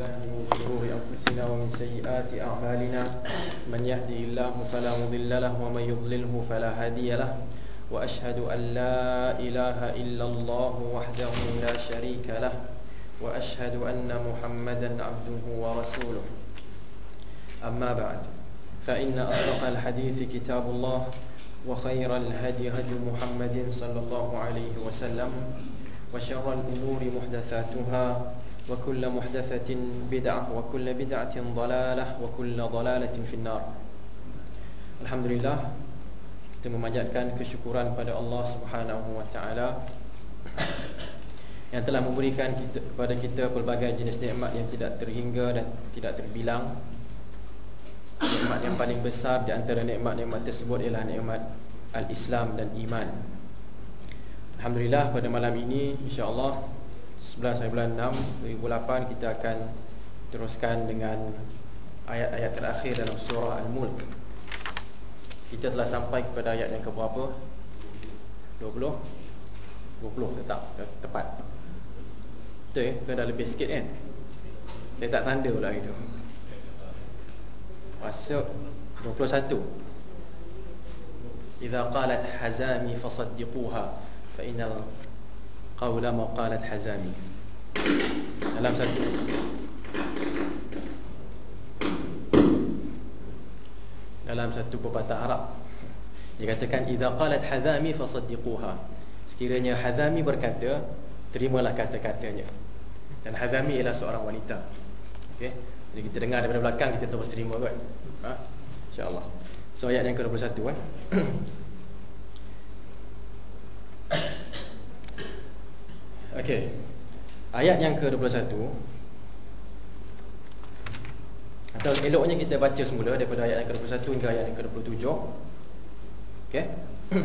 بالله من شرور أنفسنا ومن سيئات أعمالنا. من يهده الله فلا مضل له ومن يضلله فلا هادي له. وأشهد أن لا إله إلا الله وحده لا شريك له. وأشهد أن محمدا عبده ورسوله. أما بعد فإن أصدق الحديث كتاب الله وخير الهدي هدي محمد صلى الله عليه وسلم وشر الأمور محدثاتها وكل محدثة بدعة وكل بدعة ضلالة وكل ضلالة في النار الحمد لله kita memanjatkan kesyukuran pada Allah Subhanahu wa taala yang telah memberikan kita, kepada kita pelbagai jenis nikmat yang tidak terhingga dan tidak terbilang. Nikmat yang paling besar di antara nikmat-nikmat tersebut ialah nikmat al-Islam dan iman. Alhamdulillah pada malam ini insya-Allah 11 hari bulan 6 2008 kita akan teruskan dengan ayat-ayat terakhir dalam surah Al-Mulk. Kita telah sampai kepada ayat yang keberapa? 20 20 tetap tepat Betul ya? Kan dah lebih sikit kan? Saya tak tanda pula itu Masuk 21 Iza qalat hazami fasaddiquha Fa innal qawla ma qalat hazami Dalam satu dalam satu pepatah Arab. Dia katakan idza qalat hazami fasaddiquha. Sekiranya hazami berkata, terimalah kata-katanya. Dan hazami ialah seorang wanita. Okey. Jadi kita dengar daripada belakang kita terus terima kan. Ha? Insya-Allah. So ayat yang ke-21 kan. Okey. Ayat yang ke-21 atau eloknya kita baca semula daripada ayat yang ke-21 hingga ayat yang ke-27. Okey.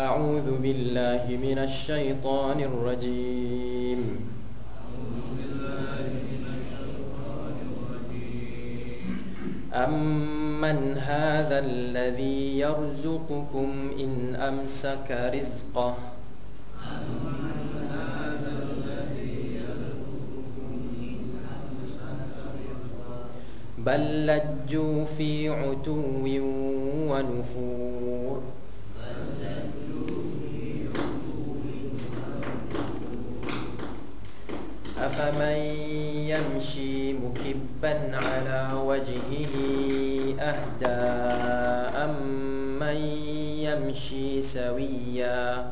A'udzu billahi minasy syaithanir rajim. أمن هذا الذي يرزقكم إن أمسك رزقه بل لجوا في عتو ونفور. أفمن يمشي مكبا على وجهه أهدى أمن يمشي سويا؟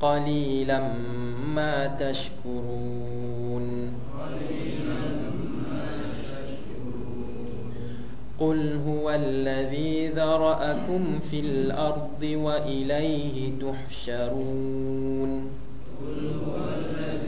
قليلا ما تشكرون. قل هو الذي ذرأكم في الأرض وإليه تحشرون. قل هو الذي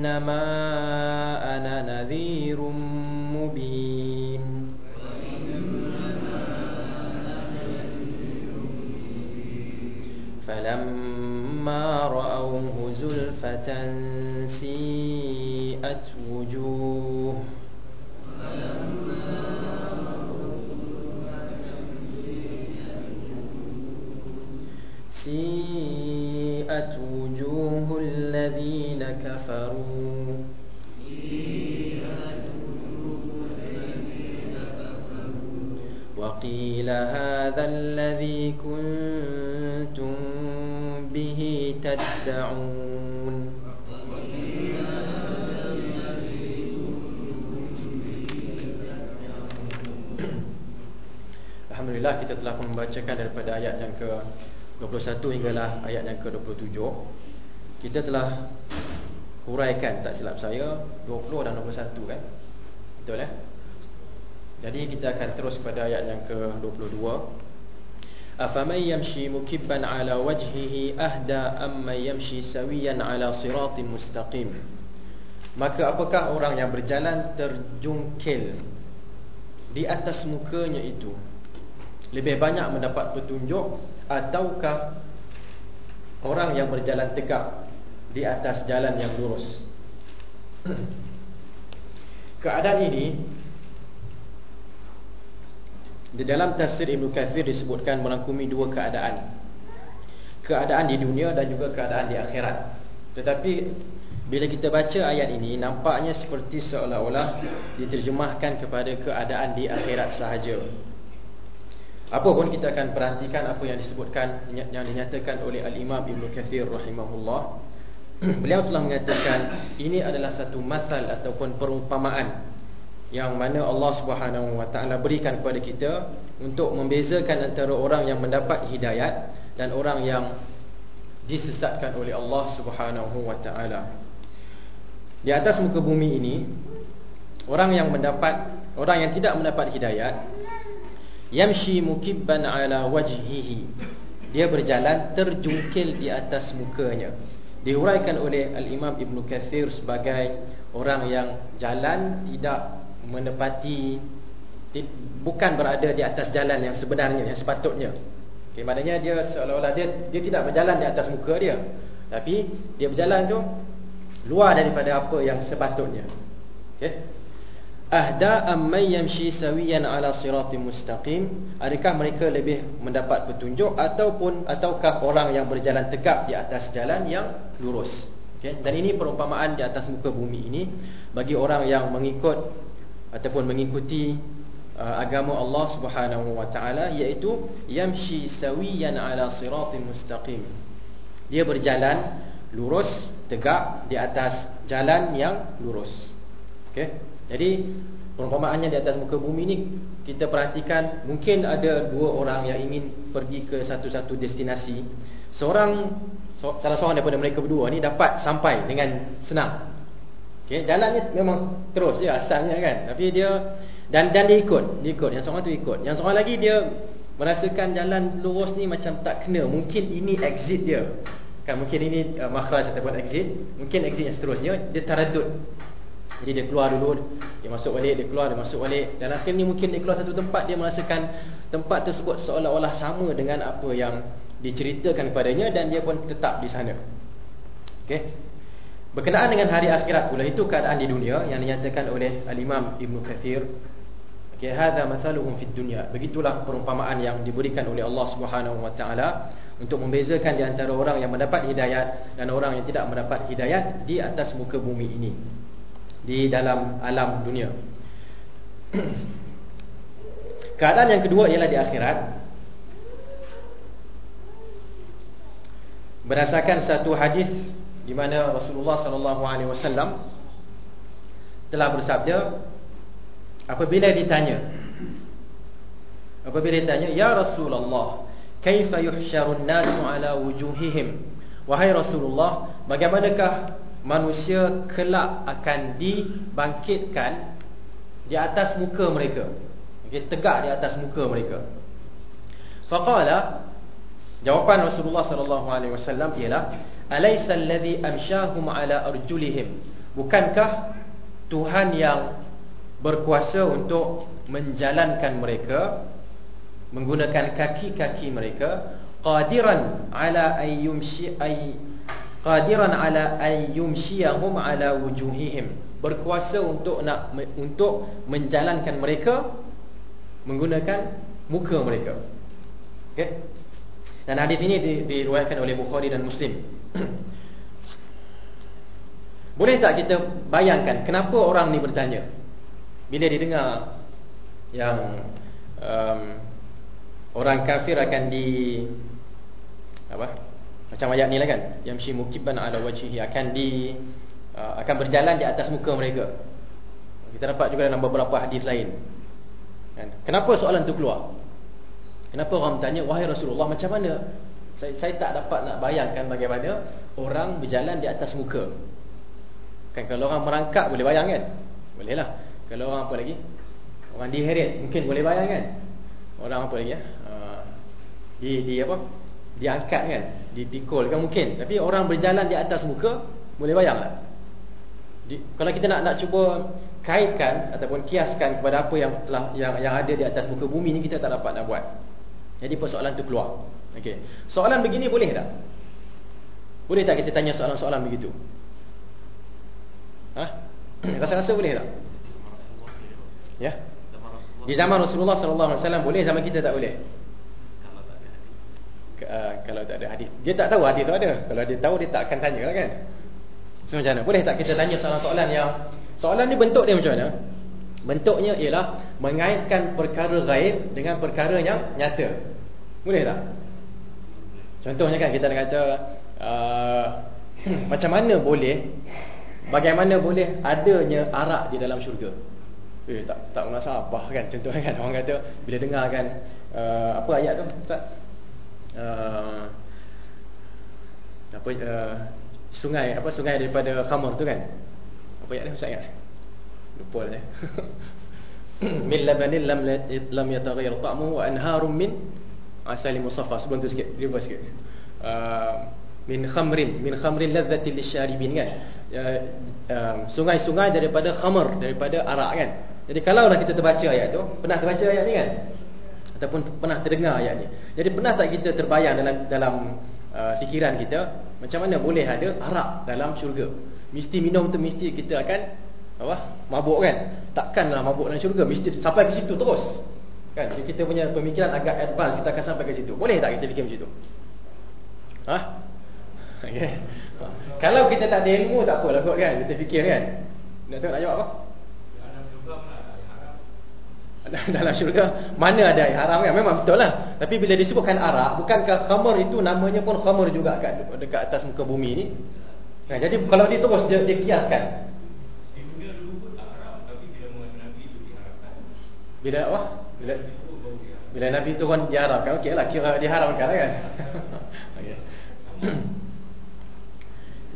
وإنما أنا نذير مبين فلما رأوه زلفة سيئت وجوه هذا الذي كنتم به تدعون Alhamdulillah kita telah membacakan daripada ayat yang ke-21 hinggalah ayat yang ke-27 Kita telah huraikan tak silap saya 20 dan 21 kan Betul eh Jadi kita akan terus pada ayat yang ke-22. Afaman yamshi mukibban ala wajhihi ahda amma yamshi sawiyan ala siratin mustaqim. Maka apakah orang yang berjalan terjungkil di atas mukanya itu lebih banyak mendapat petunjuk ataukah orang yang berjalan tegak di atas jalan yang lurus? Keadaan ini di dalam tafsir Ibn Kathir disebutkan merangkumi dua keadaan. Keadaan di dunia dan juga keadaan di akhirat. Tetapi bila kita baca ayat ini Nampaknya seperti seolah-olah Diterjemahkan kepada keadaan di akhirat sahaja. Apa pun kita akan perhatikan apa yang disebutkan Yang dinyatakan oleh Al-Imam Ibn Kathir rahimahullah. Beliau telah mengatakan Ini adalah satu masal ataupun perumpamaan yang mana Allah Subhanahu Wa Taala berikan kepada kita untuk membezakan antara orang yang mendapat hidayat dan orang yang disesatkan oleh Allah Subhanahu Wa Taala. Di atas muka bumi ini orang yang mendapat orang yang tidak mendapat hidayat yamshi mukibban ala wajhihi dia berjalan terjungkil di atas mukanya diuraikan oleh al-Imam Ibn Kathir sebagai orang yang jalan tidak menepati bukan berada di atas jalan yang sebenarnya yang sepatutnya. Okey, maknanya dia seolah-olah dia dia tidak berjalan di atas muka dia. Tapi dia berjalan tu luar daripada apa yang sepatutnya. Okey. Ahda amman yamshi sawiyan ala siratim mustaqim? Adakah mereka lebih mendapat petunjuk ataupun ataukah orang yang berjalan tegak di atas jalan yang lurus? Okey. Dan ini perumpamaan di atas muka bumi ini bagi orang yang mengikut ataupun mengikuti uh, agama Allah Subhanahu wa taala iaitu yamshi sawiyan ala siratin mustaqim. Dia berjalan lurus tegak di atas jalan yang lurus. Okey. Jadi perumpamaannya di atas muka bumi ini kita perhatikan mungkin ada dua orang yang ingin pergi ke satu-satu destinasi. Seorang salah seorang daripada mereka berdua ni dapat sampai dengan senang Okay, jalannya memang terus dia asalnya kan. Tapi dia dan dan dia ikut, dia ikut. Yang seorang tu ikut. Yang seorang lagi dia merasakan jalan lurus ni macam tak kena. Mungkin ini exit dia. Kan mungkin ini uh, makhraj ataupun exit. Mungkin exit yang seterusnya dia taradud. Jadi dia keluar dulu, dia masuk balik, dia keluar, dia masuk balik. Dan akhirnya mungkin dia keluar satu tempat dia merasakan tempat tersebut seolah-olah sama dengan apa yang diceritakan kepadanya dan dia pun tetap di sana. Okey. Berkenaan dengan hari akhirat pula itu keadaan di dunia yang dinyatakan oleh Al-Imam Ibn Kathir. Okay, hadha mathaluhum fid dunya. Begitulah perumpamaan yang diberikan oleh Allah Subhanahu wa taala untuk membezakan di antara orang yang mendapat hidayat dan orang yang tidak mendapat hidayat di atas muka bumi ini. Di dalam alam dunia. keadaan yang kedua ialah di akhirat. Berdasarkan satu hadis di mana Rasulullah sallallahu alaihi wasallam telah bersabda apabila ditanya apabila ditanya ya Rasulullah kaifa yuhsyarun nasu ala wujuhihim wahai Rasulullah bagaimanakah manusia kelak akan dibangkitkan di atas muka mereka? Okay, tegak di atas muka mereka. Faqala jawapan Rasulullah sallallahu alaihi wasallam ialah Alaysa alladhi amshahum ala arjulihim. Bukankah Tuhan yang berkuasa untuk menjalankan mereka menggunakan kaki-kaki mereka qadiran ala ayyumshi ay qadiran ala ayyumshiyahum ala wujuhihim. Berkuasa untuk nak untuk menjalankan mereka menggunakan muka mereka. Okey dan hadis ini diriwayatkan oleh Bukhari dan Muslim Boleh tak kita bayangkan kenapa orang ni bertanya? Bila dia dengar yang um, orang kafir akan di apa? Macam ayat ni lah kan? Yamshi mukibban ala wajhihi. Akan di uh, akan berjalan di atas muka mereka. Kita dapat juga dalam beberapa hadis lain. Kan? Kenapa soalan tu keluar? Kenapa orang bertanya wahai Rasulullah macam mana saya, saya tak dapat nak bayangkan bagaimana orang berjalan di atas muka. Kan kalau orang merangkak boleh bayang kan? Boleh lah kalau orang apa lagi? Orang diheret mungkin boleh bayang kan? Orang apa lagi ya uh, di di apa? Diangkat kan? Dipikul kan mungkin. Tapi orang berjalan di atas muka boleh bayanglah di, kalau kita nak nak cuba kaitkan ataupun kiaskan kepada apa yang telah yang yang ada di atas muka bumi ni kita tak dapat nak buat. Jadi persoalan tu keluar okey soalan begini boleh tak boleh tak kita tanya soalan-soalan begitu ha rasa-rasa boleh tak ya di zaman Rasulullah sallallahu alaihi wasallam boleh zaman kita tak boleh uh, kalau tak ada hadis. Dia tak tahu hadis tu ada. Kalau dia tahu dia tak akan tanya lah kan. So macam mana? Boleh tak kita tanya soalan-soalan yang soalan ni bentuk dia macam mana? Bentuknya ialah mengaitkan perkara gaib dengan perkara yang nyata. Boleh tak? Contohnya kan kita nak kata uh, macam mana boleh bagaimana boleh adanya arak di dalam syurga? Eh tak tak masalah kan contohnya kan orang kata bila dengar kan uh, apa ayat tu Ustaz? uh, apa uh, sungai apa sungai daripada khamar tu kan apa ayat ni saya ingat lupa dah min labanin lam yataghayyar ta'mu wa anharun min asal musaffa sebelum tu sikit reverse sikit uh, min khamrin min khamrin ladzatil lisyaribin kan sungai-sungai uh, uh, daripada khamar daripada arak kan jadi kalau dah kita terbaca ayat tu pernah terbaca ayat ni kan ataupun pernah terdengar ayat ni. Jadi pernah tak kita terbayang dalam dalam uh, fikiran kita macam mana boleh ada arak dalam syurga? Mesti minum tu mesti kita akan apa? Mabuk kan? Takkanlah mabuk dalam syurga, mesti sampai ke situ terus. Kan? Jadi kita punya pemikiran agak advance, kita akan sampai ke situ. Boleh tak kita fikir macam tu? Ha? Okay. Kalau kita tak ada ilmu tak apalah kot kan? Kita fikir kan? Nak tengok nak jawab apa? dalam syurga mana ada air haram kan memang betul lah tapi bila disebutkan arak bukankah khamar itu namanya pun khamar juga kat dekat atas muka bumi ni nah, jadi kalau dia terus dia, dia kiaskan bila apa bila bila nabi turun diharapkan okeylah kira diharamkan lah kan okey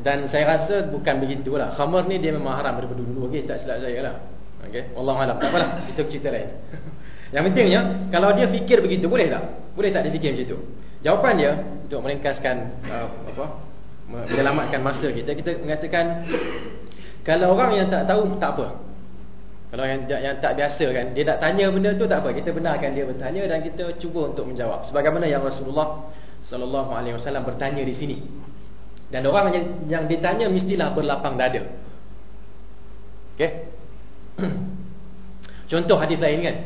dan saya rasa bukan begitulah khamar ni dia memang haram daripada dulu okey tak silap saya lah Okey, Allah alam. Tak apalah, itu cerita lain. Yang pentingnya, kalau dia fikir begitu, boleh tak? Boleh tak dia fikir macam itu? Jawapan dia untuk meringkaskan uh, apa? Menyelamatkan masa kita, kita mengatakan kalau orang yang tak tahu tak apa. Kalau yang yang tak biasa kan, dia tak tanya benda tu tak apa. Kita benarkan dia bertanya dan kita cuba untuk menjawab. Sebagaimana yang Rasulullah sallallahu alaihi wasallam bertanya di sini. Dan orang yang, yang ditanya mestilah berlapang dada. Okey? Contoh hadis lain kan.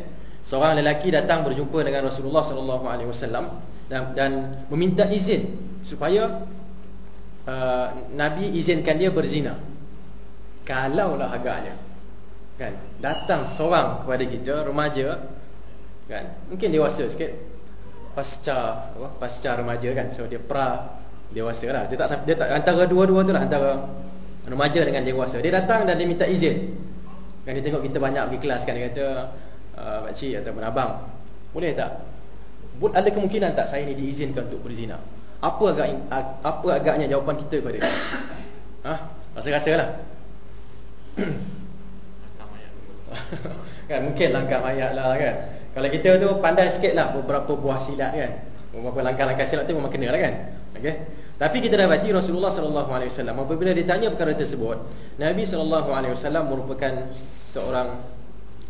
Seorang lelaki datang berjumpa dengan Rasulullah wasallam dan dan meminta izin supaya uh, Nabi izinkan dia berzina. Kalaulah agaknya. Kan? Datang seorang kepada kita remaja kan. Mungkin dewasa sikit. Pasca apa? Pasca remaja kan. So dia pra dewasa lah. Dia tak dia tak antara dua-dua tu lah antara remaja dengan dewasa. Dia datang dan dia minta izin Kan dia tengok kita banyak pergi kelas kan dia kata uh, Pakcik ataupun abang Boleh tak? Ada kemungkinan tak saya ni diizinkan untuk berzina? Apa agak apa agaknya jawapan kita kepada dia? Ha? Rasa-rasa lah kan mungkin langkah mayat lah kan. Kalau kita tu pandai sikit lah beberapa buah silat kan. Beberapa langkah-langkah silat tu memang kena lah kan. Okay tapi kita dapati Rasulullah wasallam. Apabila ditanya perkara tersebut, Nabi wasallam merupakan seorang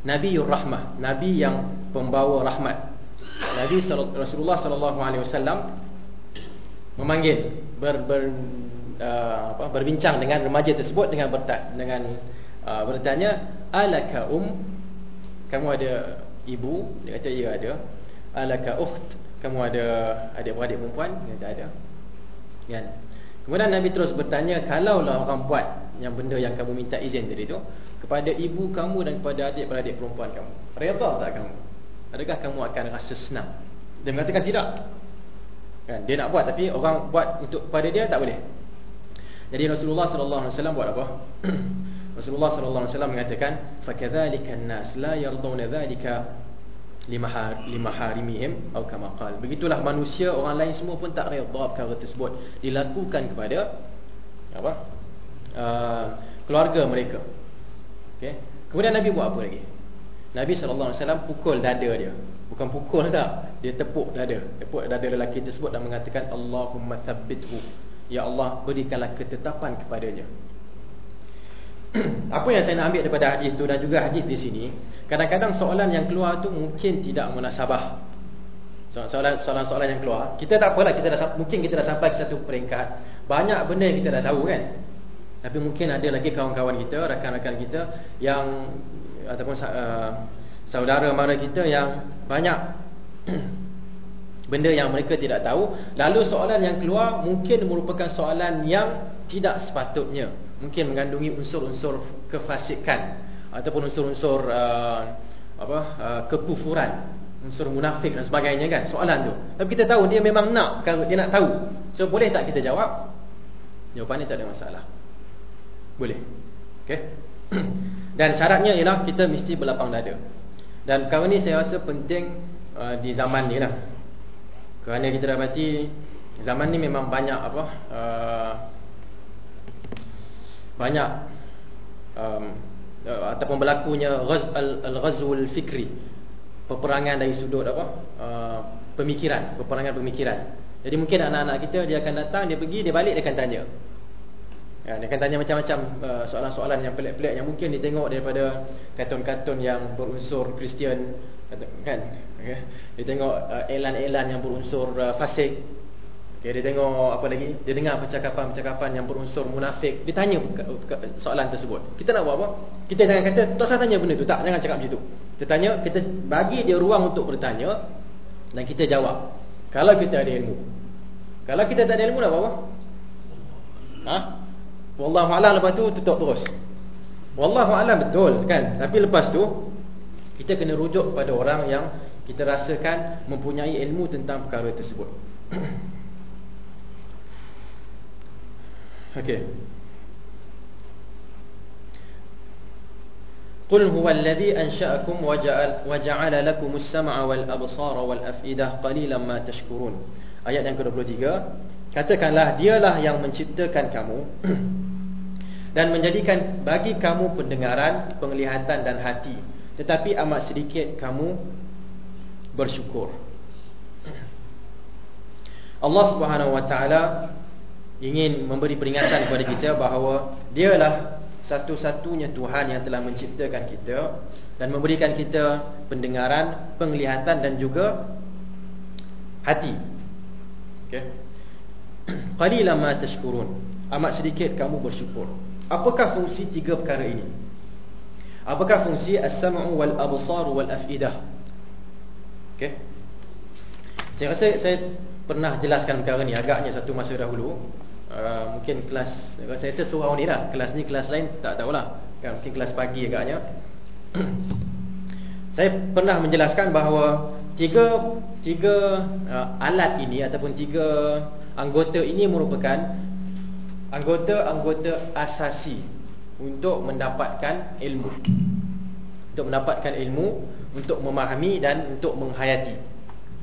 nabiur rahmah, nabi yang pembawa rahmat. Nabi Rasulullah wasallam memanggil ber, ber uh, apa berbincang dengan remaja tersebut dengan berta, dengan bertanya, "Alaka um? Kamu ada ibu?" Dia kata, "Ya ada." "Alaka ukht? Kamu ada adik-beradik perempuan?" Dia kata, "Ada." Kan? Kemudian Nabi terus bertanya, kalaulah orang buat yang benda yang kamu minta izin tadi tu kepada ibu kamu dan kepada adik-beradik perempuan kamu, redha tak kamu? Adakah kamu akan rasa senang? Dia mengatakan tidak. Kan? Dia nak buat tapi orang buat untuk pada dia tak boleh. Jadi Rasulullah sallallahu alaihi wasallam buat apa? Rasulullah sallallahu alaihi wasallam mengatakan, "Fakadzalika an-nas la yarduna dzalika limaharimihim atau kama qal." Begitulah manusia orang lain semua pun tak redha perkara tersebut dilakukan kepada apa? Uh, keluarga mereka. Okey. Kemudian Nabi buat apa lagi? Nabi sallallahu alaihi wasallam pukul dada dia. Bukan pukul tak, dia tepuk dada. Tepuk dada lelaki tersebut dan mengatakan Allahumma tsabbithu. Ya Allah, berikanlah ketetapan kepadanya. Apa yang saya nak ambil daripada hadis tu dan juga hadis di sini, kadang-kadang soalan yang keluar tu mungkin tidak munasabah. Soalan-soalan yang keluar, kita tak apalah kita dah mungkin kita dah sampai ke satu peringkat, banyak benda yang kita dah tahu kan. Tapi mungkin ada lagi kawan-kawan kita, rakan-rakan kita yang ataupun uh, saudara mara kita yang banyak benda yang mereka tidak tahu lalu soalan yang keluar mungkin merupakan soalan yang tidak sepatutnya mungkin mengandungi unsur-unsur kefasikan ataupun unsur-unsur uh, apa uh, kekufuran unsur munafik dan sebagainya kan soalan tu. Tapi kita tahu dia memang nak dia nak tahu. So boleh tak kita jawab? Jawapannya tak ada masalah. Boleh. Okey? Dan syaratnya ialah kita mesti berlapang dada. Dan perkara ni saya rasa penting uh, di zaman ni lah. Kerana kita dapati zaman ni memang banyak apa uh, banyak um, uh, ataupun berlakunya al-ghazwul fikri peperangan dari sudut apa uh, pemikiran peperangan pemikiran jadi mungkin anak-anak kita dia akan datang dia pergi dia balik dia akan tanya Ya, dia akan tanya macam-macam uh, soalan-soalan yang pelik-pelik yang mungkin dia tengok daripada kartun-kartun yang berunsur Kristian kan. Okay. Dia tengok uh, elan-elan yang berunsur uh, fasik. Okay, dia tengok apa lagi? Dia dengar percakapan-percakapan yang berunsur munafik. Dia tanya soalan tersebut. Kita nak buat apa? Kita jangan kata tak usah tanya benda tu. Tak, jangan cakap macam tu. Kita tanya, kita bagi dia ruang untuk bertanya dan kita jawab. Kalau kita ada ilmu. Kalau kita tak ada ilmu nak buat apa? Ha? Wallahu alam lepas tu tutup terus. Wallahu alam betul kan? Tapi lepas tu kita kena rujuk kepada orang yang kita rasakan mempunyai ilmu tentang perkara tersebut. Okey. Qul huwa alladhi ansha'akum wa ja'al wa ja'ala lakum as-sam'a wal absara wal af'idah qalilan ma tashkurun. Ayat yang ke-23, katakanlah dialah yang menciptakan kamu dan menjadikan bagi kamu pendengaran, penglihatan dan hati. Tetapi amat sedikit kamu bersyukur. Allah Subhanahu Wa Taala ingin memberi peringatan kepada kita bahawa Dialah satu-satunya Tuhan yang telah menciptakan kita dan memberikan kita pendengaran, penglihatan dan juga hati. Okey. Qalilan ma tashkurun. Amat sedikit kamu bersyukur. Apakah fungsi tiga perkara ini? Apakah fungsi as-sam'u wal absar wal af'idah? Okey. Saya rasa saya pernah jelaskan perkara ni agaknya satu masa dahulu. Uh, mungkin kelas saya rasa seorang ni lah. Kelas ni kelas lain tak tahulah. Kan mungkin kelas pagi agaknya. saya pernah menjelaskan bahawa tiga tiga uh, alat ini ataupun tiga anggota ini merupakan anggota-anggota asasi untuk mendapatkan ilmu. Untuk mendapatkan ilmu, untuk memahami dan untuk menghayati.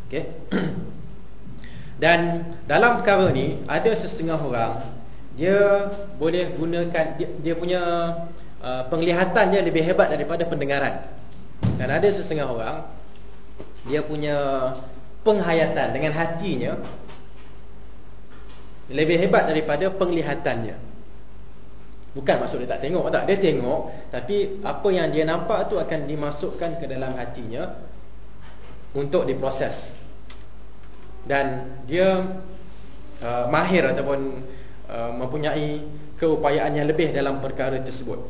Okey. Dan dalam perkara ni ada setengah orang dia boleh gunakan dia, dia punya uh, penglihatan dia lebih hebat daripada pendengaran. Dan ada setengah orang dia punya penghayatan dengan hatinya lebih hebat daripada penglihatannya. Bukan maksud dia tak tengok tak, dia tengok tapi apa yang dia nampak tu akan dimasukkan ke dalam hatinya untuk diproses. Dan dia uh, mahir ataupun uh, mempunyai keupayaan yang lebih dalam perkara tersebut.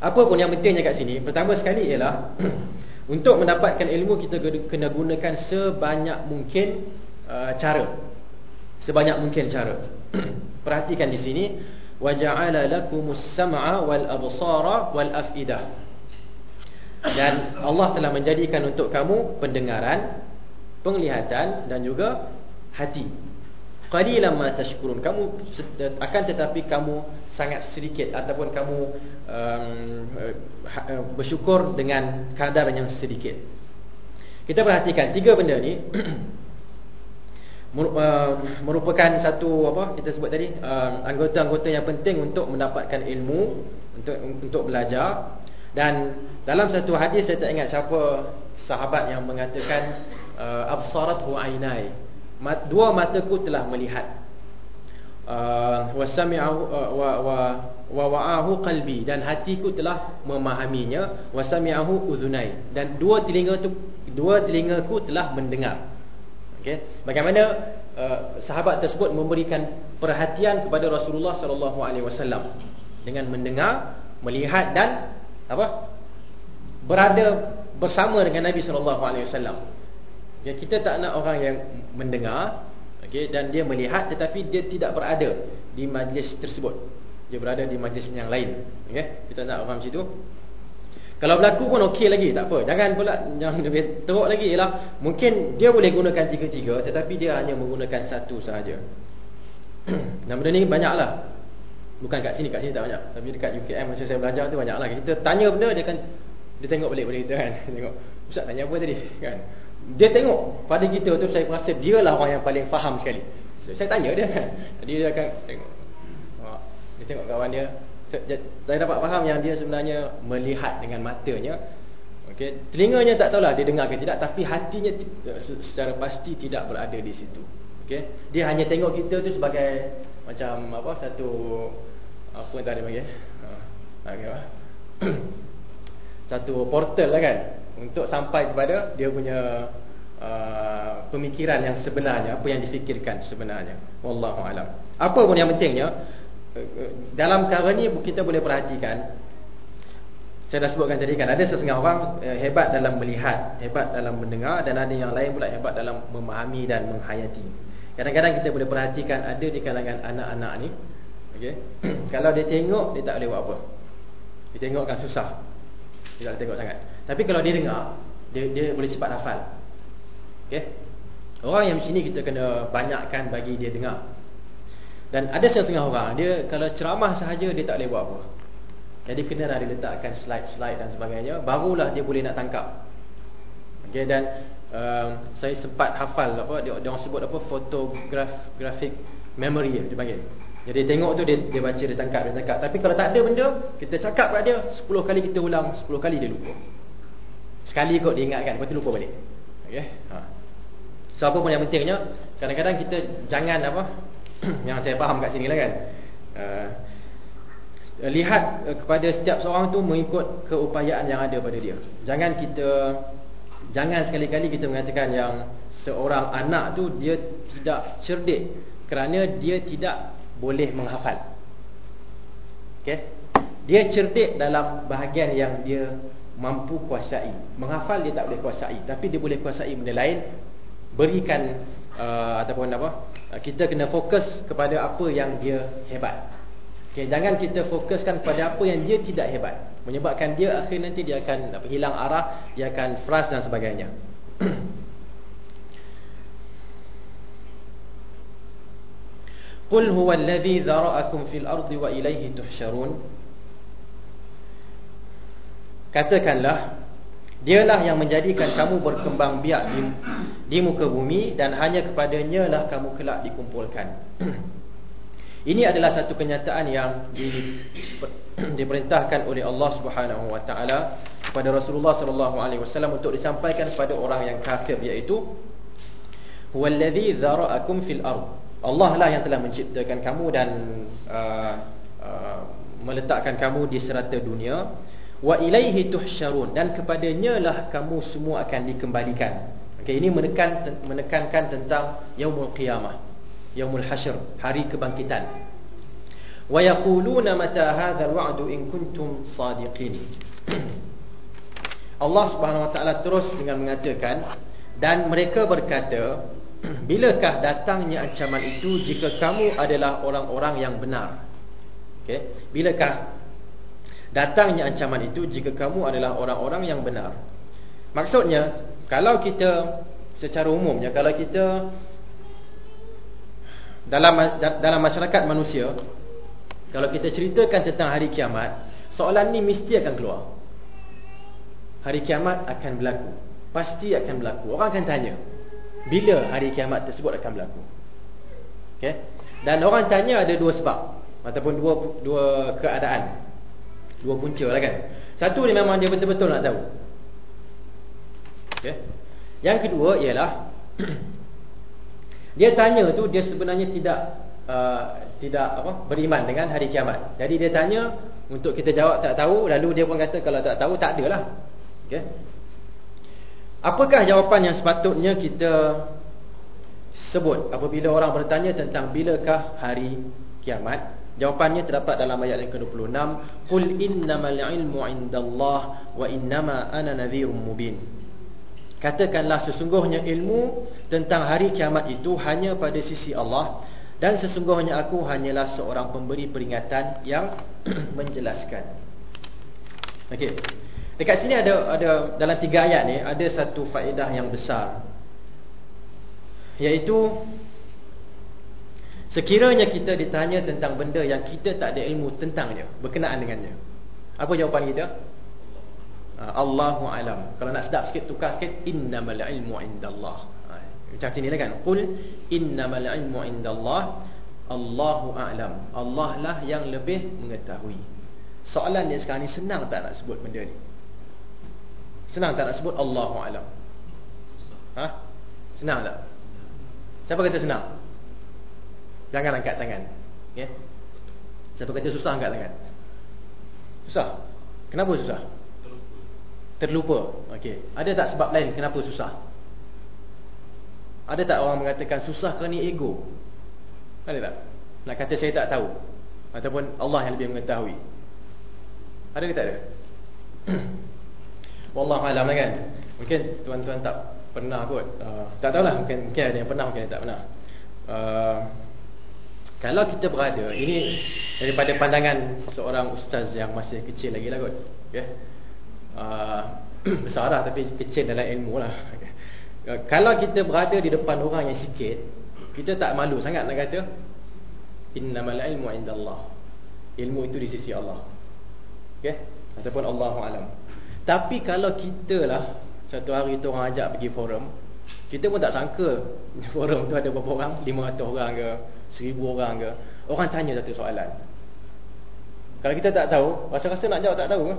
Apa pun yang pentingnya kat sini, pertama sekali ialah untuk mendapatkan ilmu kita kena gunakan sebanyak mungkin uh, cara sebanyak mungkin cara. Perhatikan di sini wa ja'ala lakumus sam'a wal absara wal af'idah. dan Allah telah menjadikan untuk kamu pendengaran, penglihatan dan juga hati. Qalilan ma tashkurun. Kamu akan tetapi kamu sangat sedikit ataupun kamu um, uh, bersyukur dengan kadar yang sedikit. Kita perhatikan tiga benda ni uh, merupakan satu apa kita sebut tadi um, anggota-anggota yang penting untuk mendapatkan ilmu untuk untuk belajar dan dalam satu hadis saya tak ingat siapa sahabat yang mengatakan uh, absarathu ainai dua mataku telah melihat. Uh, wasami'ahu uh, wa wa wa wa'ahu qalbi. Dan hatiku telah memahaminya. Wasami'ahu uzunai. Dan dua telinga tu dua telingaku telah mendengar. Okey bagaimana uh, sahabat tersebut memberikan perhatian kepada Rasulullah sallallahu alaihi wasallam? Dengan mendengar melihat dan apa? Berada bersama dengan Nabi sallallahu alaihi wasallam Ya, kita tak nak orang yang mendengar okay, dan dia melihat tetapi dia tidak berada di majlis tersebut. Dia berada di majlis yang lain. Okay? Kita nak orang macam itu. Kalau berlaku pun okey lagi, tak apa. Jangan pula yang lebih teruk lagi ialah mungkin dia boleh gunakan tiga-tiga tetapi dia hanya menggunakan satu sahaja. dan benda ni banyaklah. Bukan kat sini, kat sini tak banyak. Tapi dekat UKM masa saya belajar tu banyaklah. Kita tanya benda dia kan dia tengok balik balik kita kan. Tengok. Ustaz tanya apa tadi? Kan? Dia tengok pada kita tu saya rasa dia lah orang yang paling faham sekali. Saya tanya dia kan. Jadi dia akan tengok. Dia tengok kawan dia. Saya dapat faham yang dia sebenarnya melihat dengan matanya. Okey, telinganya tak tahulah dia dengar ke tidak tapi hatinya secara pasti tidak berada di situ. Okey. Dia hanya tengok kita tu sebagai macam apa satu apa yang tadi bagi. Ha. Okay, satu portal lah kan untuk sampai kepada dia punya uh, pemikiran yang sebenarnya apa yang difikirkan sebenarnya. Wallahu alam. Apa pun yang pentingnya uh, dalam perkara ni kita boleh perhatikan. Saya dah sebutkan tadi kan ada setengah orang uh, hebat dalam melihat hebat dalam mendengar dan ada yang lain pula hebat dalam memahami dan menghayati. Kadang-kadang kita boleh perhatikan ada di kalangan anak-anak ni okey? Kalau dia tengok dia tak boleh buat apa. Dia tengok kan susah dia tak tengok sangat. Tapi kalau dia dengar Dia, dia boleh cepat hafal. Okay? Orang yang sini kita kena banyakkan bagi dia dengar. Dan ada setengah orang Dia kalau ceramah sahaja dia tak boleh buat apa. Jadi kena lah dia letakkan slide-slide dan sebagainya Barulah dia boleh nak tangkap. Okay? Dan um, saya sempat hafal apa Dia, dia orang sebut apa Photograph, graphic memory dia panggil jadi tengok tu dia, dia baca, dia tangkap, dia tangkap. Tapi kalau tak ada benda Kita cakap kat dia 10 kali kita ulang 10 kali dia lupa. Sekali kot dia ingatkan Lepas tu lupa balik. Okay? ha. So apa pun yang pentingnya Kadang-kadang kita jangan apa Yang saya faham kat sini lah kan. Uh, Lihat uh, kepada setiap seorang tu Mengikut keupayaan yang ada pada dia. Jangan kita Jangan sekali-kali kita mengatakan yang Seorang anak tu dia tidak cerdik. Kerana dia tidak boleh menghafal okay? Dia cerdik dalam bahagian yang dia mampu kuasai. Menghafal dia tak boleh kuasai, tapi dia boleh kuasai benda lain. Berikan uh, ataupun apa? Uh, kita kena fokus kepada apa yang dia hebat. Okay, jangan kita fokuskan kepada apa yang dia tidak hebat. Menyebabkan dia akhir nanti dia akan apa, hilang arah, dia akan frust dan sebagainya. Qul huwa alladhi dhara'akum fil ardi wa ilayhi tuhsyarun. Katakanlah Dialah yang menjadikan kamu berkembang biak di, di muka bumi Dan hanya kepadanya lah kamu kelak dikumpulkan Ini adalah satu kenyataan yang di, diperintahkan oleh Allah Subhanahu Wa Taala kepada Rasulullah Sallallahu Alaihi Wasallam untuk disampaikan kepada orang yang kafir iaitu Huwallazi dzara'akum fil ard. Allah lah yang telah menciptakan kamu dan uh, uh, meletakkan kamu di serata dunia wa ilaihi tuhsyarun dan kepadanya lah kamu semua akan dikembalikan. Okey ini menekan menekankan tentang yaumul qiyamah. Yaumul hasyr, hari kebangkitan. Wa yaquluna mata hadzal wa'du in kuntum sadiqin. Allah Subhanahu wa taala terus dengan mengatakan dan mereka berkata bilakah datangnya ancaman itu jika kamu adalah orang-orang yang benar. Okey, bilakah datangnya ancaman itu jika kamu adalah orang-orang yang benar. Maksudnya, kalau kita secara umumnya kalau kita dalam dalam masyarakat manusia kalau kita ceritakan tentang hari kiamat, soalan ni mesti akan keluar. Hari kiamat akan berlaku. Pasti akan berlaku. Orang akan tanya, bila hari kiamat tersebut akan berlaku? Okay? Dan orang tanya ada dua sebab ataupun dua dua keadaan. Dua punca lah kan. Satu ni memang dia betul-betul nak tahu. Okay? Yang kedua ialah dia tanya tu dia sebenarnya tidak uh, tidak apa beriman dengan hari kiamat. Jadi dia tanya untuk kita jawab tak tahu lalu dia pun kata kalau tak tahu tak adalah. Okey. Apakah jawapan yang sepatutnya kita sebut apabila orang bertanya tentang bilakah hari kiamat? Jawapannya terdapat dalam ayat yang ke-26, "Qul innamal ilmu 'indallah wa innama ana nadhirum mubin." Katakanlah sesungguhnya ilmu tentang hari kiamat itu hanya pada sisi Allah dan sesungguhnya aku hanyalah seorang pemberi peringatan yang menjelaskan. Okey. Dekat sini ada ada dalam tiga ayat ni ada satu faedah yang besar. Iaitu sekiranya kita ditanya tentang benda yang kita tak ada ilmu tentangnya, berkenaan dengannya. Apa jawapan kita? Ah, Allahu alam. Kalau nak sedap sikit tukar sikit innamal ilmu indallah. Macam sini lah kan Qul innamal ilmu indallah Allahu a'lam Allah lah yang lebih mengetahui Soalan dia sekarang ni senang tak nak sebut benda ni Senang tak nak sebut Allahu a'lam Ha? Senang tak? Siapa kata senang? Jangan angkat tangan Ya? Siapa kata susah angkat tangan? Susah? Kenapa susah? Terlupa Okey. Ada tak sebab lain kenapa susah? Ada tak orang mengatakan susah kerana ego? Ada tak? Nak kata saya tak tahu Ataupun Allah yang lebih mengetahui Ada ke tak ada? Wallahualam kan? Mungkin tuan-tuan tak pernah kot. Uh, Tak tahulah mungkin, mungkin ada yang pernah Mungkin tak pernah. Uh, Kalau kita berada Ini daripada pandangan Seorang ustaz yang masih kecil lagi lah kot okay? uh, Besar lah tapi kecil dalam ilmu lah. Okay. Ya, kalau kita berada di depan orang yang sikit kita tak malu sangat nak kata innamal ilmu indallah. Ilmu itu di sisi Allah. Okey ataupun Allahu alam tapi kalau kita lah satu hari tu orang ajak pergi forum kita pun tak sangka forum tu ada berapa orang 500 orang ke 1000 orang ke. Orang tanya satu soalan. Kalau kita tak tahu rasa-rasa nak jawab tak tahu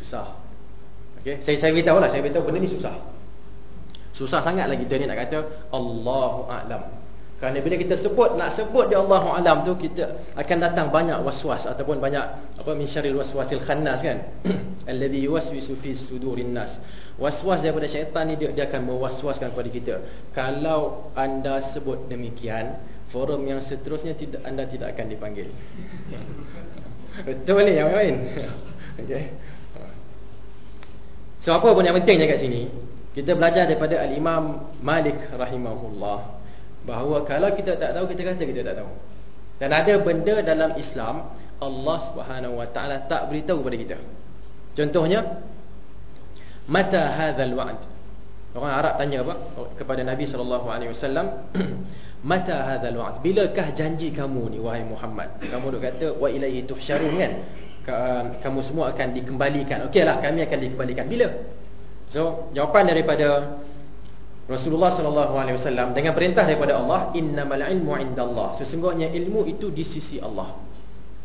susah. Okey saya saya beritahu lah saya beritahu benda ni susah. Susah sangat lagi. Kita ni nak kata Allahu a'lam. Kerana bila kita sebut nak sebut dia Allahu a'lam tu kita akan datang banyak waswas ataupun banyak apa min syarril waswasil khannas kan. Alladhi yuwaswisu fi sudurin nas. Waswas daripada syaitan ni dia, dia akan mewaswaskan kepada kita. Kalau anda sebut demikian, forum yang seterusnya tidak anda tidak akan dipanggil. Betul ni yang lain. Okey. So apa pun yang pentingnya kat sini kita belajar daripada Al-Imam Malik rahimahullah bahawa kalau kita tak tahu kita kata kita tak tahu. Dan ada benda dalam Islam Allah Subhanahu wa taala tak beritahu kepada kita. Contohnya mata hadzal wa'd. Orang Arab tanya apa kepada Nabi sallallahu alaihi wasallam mata hadzal wa'd. Bilakah janji kamu ni wahai Muhammad? Kamu duk kata wa ilaihi tuhsyarun kan? Kamu semua akan dikembalikan. Okeylah kami akan dikembalikan. Bila? So, jawapan daripada Rasulullah sallallahu alaihi wasallam dengan perintah daripada Allah, innamal ilmu indallah. Sesungguhnya ilmu itu di sisi Allah.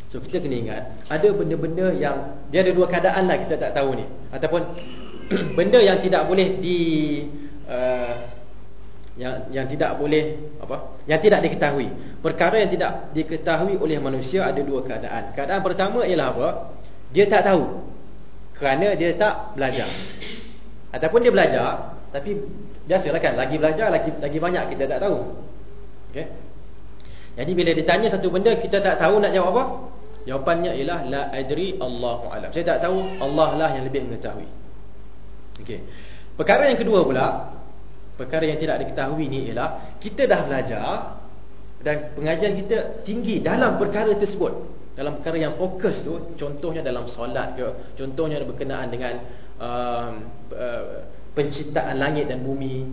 So kita kena ingat, ada benda-benda yang dia ada dua keadaan lah kita tak tahu ni. Ataupun benda yang tidak boleh di uh, yang yang tidak boleh apa? Yang tidak diketahui. Perkara yang tidak diketahui oleh manusia ada dua keadaan. Keadaan pertama ialah apa? Dia tak tahu. Kerana dia tak belajar. Ataupun dia belajar Tapi biasalah kan Lagi belajar lagi lagi banyak kita tak tahu. Okay? Jadi bila ditanya satu benda Kita tak tahu nak jawab apa? Jawapannya ialah La adri Allahu alam. Saya tak tahu Allah lah yang lebih mengetahui. Okay. Perkara yang kedua pula Perkara yang tidak diketahui ni ialah Kita dah belajar Dan pengajian kita tinggi dalam perkara tersebut. Dalam perkara yang fokus tu contohnya dalam solat ke contohnya berkenaan dengan uh, uh, penciptaan langit dan bumi.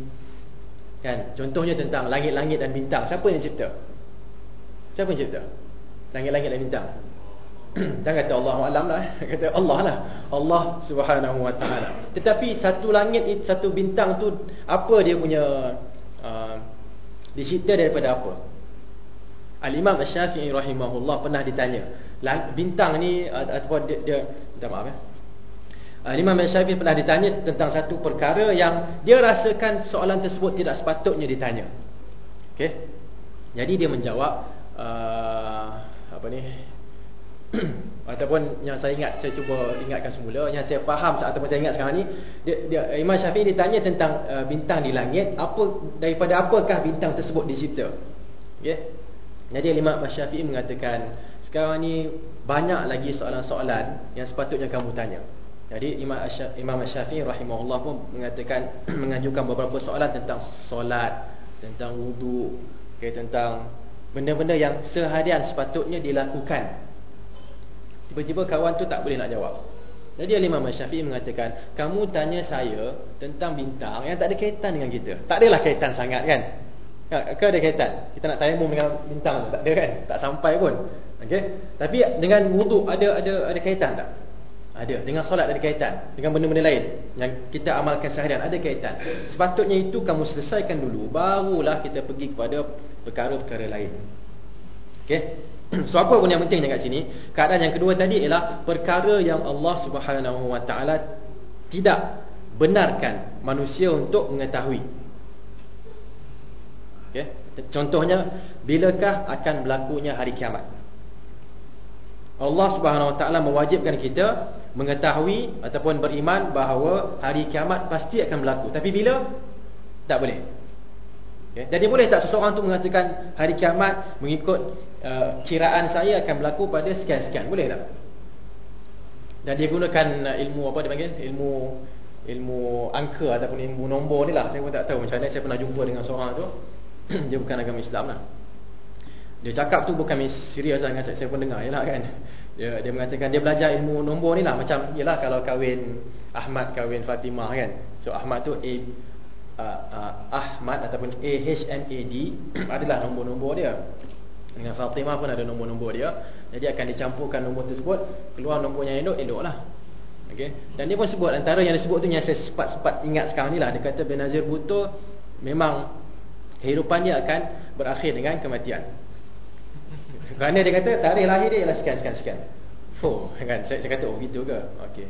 Kan? Contohnya tentang langit-langit dan bintang. Siapa yang cipta? Siapa yang cipta? Langit-langit dan bintang. Jangan kata Allah alam lah kata Allah lah. Allah subhanahu wa ta'ala. Tetapi satu langit satu bintang tu apa dia punya uh, dicipta daripada apa? Al-Imam Syafi'i rahimahullah pernah ditanya. Bintang ni ataupun dia, dia minta maaf ya. Al-Imam Syafi'i pernah ditanya tentang satu perkara yang dia rasakan soalan tersebut tidak sepatutnya ditanya. Okey. Jadi dia menjawab uh, apa ni? ataupun yang saya ingat saya cuba ingatkan semula yang saya faham ataupun saya ingat sekarang ni dia, dia Imam Syafi'i ditanya tentang uh, bintang di langit apa daripada apakah bintang tersebut dicipta. Okey. Jadi Imam Syafi'i mengatakan sekarang ni banyak lagi soalan-soalan yang sepatutnya kamu tanya. Jadi Imam Syafi'i rahimahullah pun mengatakan mengajukan beberapa soalan tentang solat, tentang wudu, okay, tentang benda-benda yang seharian sepatutnya dilakukan. Tiba-tiba kawan tu tak boleh nak jawab. Jadi Imam Syafi'i mengatakan, kamu tanya saya tentang bintang yang tak ada kaitan dengan kita. Tak adalah kaitan sangat kan? Ya, ke ada kaitan? Kita nak tayamum dengan bintang tak ada kan? Tak sampai pun. Okey. Tapi dengan wudu ada ada ada kaitan tak? Ada. Dengan solat ada kaitan. Dengan benda-benda lain yang kita amalkan seharian ada kaitan. Sepatutnya itu kamu selesaikan dulu barulah kita pergi kepada perkara-perkara lain. Okey. So apa pun yang penting dekat sini, keadaan yang kedua tadi ialah perkara yang Allah Taala tidak benarkan manusia untuk mengetahui. Okay. Contohnya, bilakah akan berlakunya hari kiamat? Allah Subhanahu Wa Taala mewajibkan kita mengetahui ataupun beriman bahawa hari kiamat pasti akan berlaku. Tapi bila? Tak boleh. Okay. Jadi boleh tak seseorang tu mengatakan hari kiamat mengikut uh, kiraan saya akan berlaku pada sekian-sekian? Boleh tak? Dan dia gunakan uh, ilmu apa dia panggil? Ilmu ilmu angka ataupun ilmu nombor ni lah. Saya pun tak tahu macam mana saya pernah jumpa dengan seorang tu. dia bukan agama Islam lah. Dia cakap tu bukan serius lah saya, saya pun dengar yalah kan. Dia dia mengatakan dia belajar ilmu nombor ni lah macam yalah kalau kahwin Ahmad kahwin Fatimah kan. So Ahmad tu A uh, uh, Ahmad ataupun A H M A D adalah nombor-nombor dia. Dengan Fatimah pun ada nombor-nombor dia. Jadi akan dicampurkan nombor tersebut keluar nombor yang elok eloklah. Okey. Dan dia pun sebut antara yang disebut tu yang saya sempat-sempat ingat sekarang ni lah dia kata Benazir Bhutto memang kehidupan dia akan berakhir dengan kematian. Kerana dia kata tarikh lahir dia ialah sekian sekian sekian. Oh, kan saya, saya kata oh gitu ke? Okey.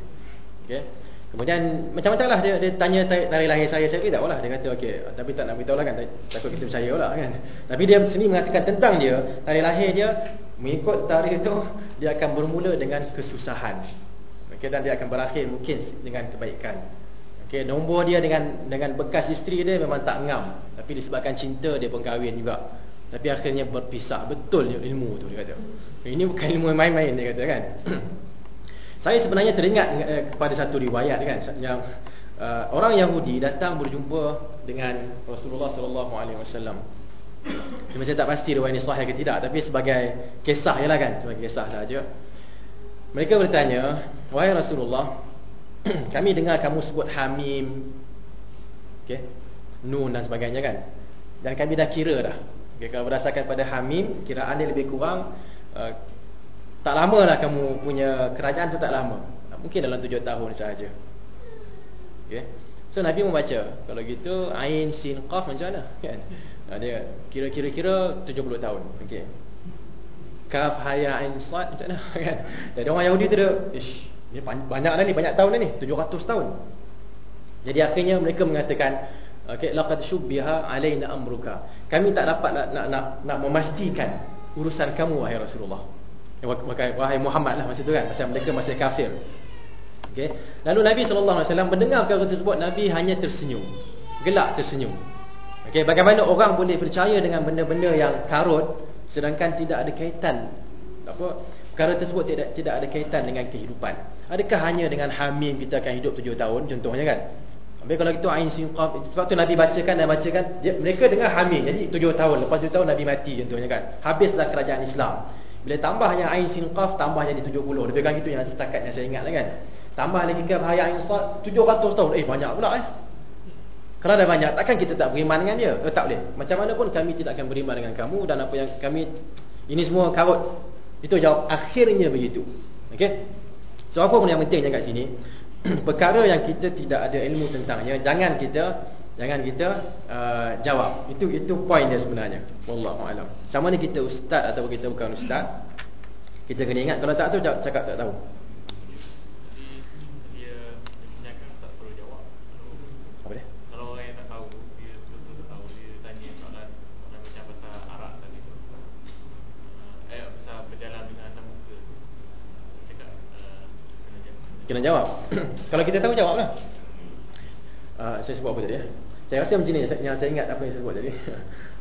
Okey. Kemudian macam-macam lah dia, dia tanya tarikh, lahir saya Saya beritahu lah Dia kata okey Tapi tak nak beritahu lah kan Takut kita percaya lah kan Tapi dia sini mengatakan tentang dia Tarikh lahir dia Mengikut tarikh itu Dia akan bermula dengan kesusahan okay, Dan dia akan berakhir mungkin dengan kebaikan Okay, nombor dia dengan dengan bekas isteri dia memang tak ngam. Tapi disebabkan cinta dia pun kahwin juga. Tapi akhirnya berpisah. Betul ilmu tu dia kata. Ini bukan ilmu main-main dia kata kan. Saya sebenarnya teringat eh, kepada satu riwayat kan yang uh, orang Yahudi datang berjumpa dengan Rasulullah sallallahu alaihi wasallam. Saya tak pasti riwayat ini sahih ke tidak tapi sebagai kisah yalah kan, sebagai kisah saja. Mereka bertanya, "Wahai Rasulullah, kami dengar kamu sebut Hamim okay? Nun dan sebagainya kan Dan kami dah kira dah okay, Kalau berdasarkan pada Hamim Kiraan dia lebih kurang uh, Tak lama lah kamu punya kerajaan tu tak lama Mungkin dalam tujuh tahun sahaja okay? So Nabi membaca Kalau gitu Ain, Sin, Qaf macam mana kan? Dia kira-kira-kira 70 tahun okay. Kaf, Haya, Ain, Sad macam mana kan? Jadi orang Yahudi tu dia Ish ini banyak dah ni, banyak tahun dah ni, 700 tahun. Jadi akhirnya mereka mengatakan, okey, laqad syubbiha alaina amruka. Kami tak dapat nak nak nak, nak memastikan urusan kamu wahai Rasulullah. Wahai, wahai Muhammad lah masa tu kan, masa mereka masih kafir. Okey. Lalu Nabi wasallam mendengar perkara tersebut, Nabi hanya tersenyum. Gelak tersenyum. Okey, bagaimana orang boleh percaya dengan benda-benda yang karut sedangkan tidak ada kaitan apa perkara tersebut tidak tidak ada kaitan dengan kehidupan. Adakah hanya dengan hamim kita akan hidup tujuh tahun contohnya kan? Habis kalau kita ain sin qaf sebab tu Nabi bacakan dan bacakan dia, mereka dengar hamim jadi tujuh tahun lepas tujuh tahun Nabi mati contohnya kan. Habislah kerajaan Islam. Bila tambahnya ain sin qaf tambah jadi 70. Lebih kurang itu yang setakat yang saya ingat lah kan. Tambah lagi kaf ha ain sad 700 tahun. Eh banyak pula eh. Kalau ada banyak takkan kita tak beriman dengan dia? Eh, tak boleh. Macam mana pun kami tidak akan beriman dengan kamu dan apa yang kami ini semua karut. Itu jawab akhirnya begitu. Okey. So apa pun yang penting kat sini, perkara yang kita tidak ada ilmu tentangnya, jangan kita Jangan kita uh, jawab. Itu itu poin dia sebenarnya. Wallahu alam. Sama ni kita ustaz atau kita bukan ustaz. Kita kena ingat kalau tak tahu cakap tak tahu. Kena jawab. kalau kita tahu jawablah. Uh, saya sebut apa tadi ya? Saya rasa macam ni yang saya ingat apa yang saya sebut tadi.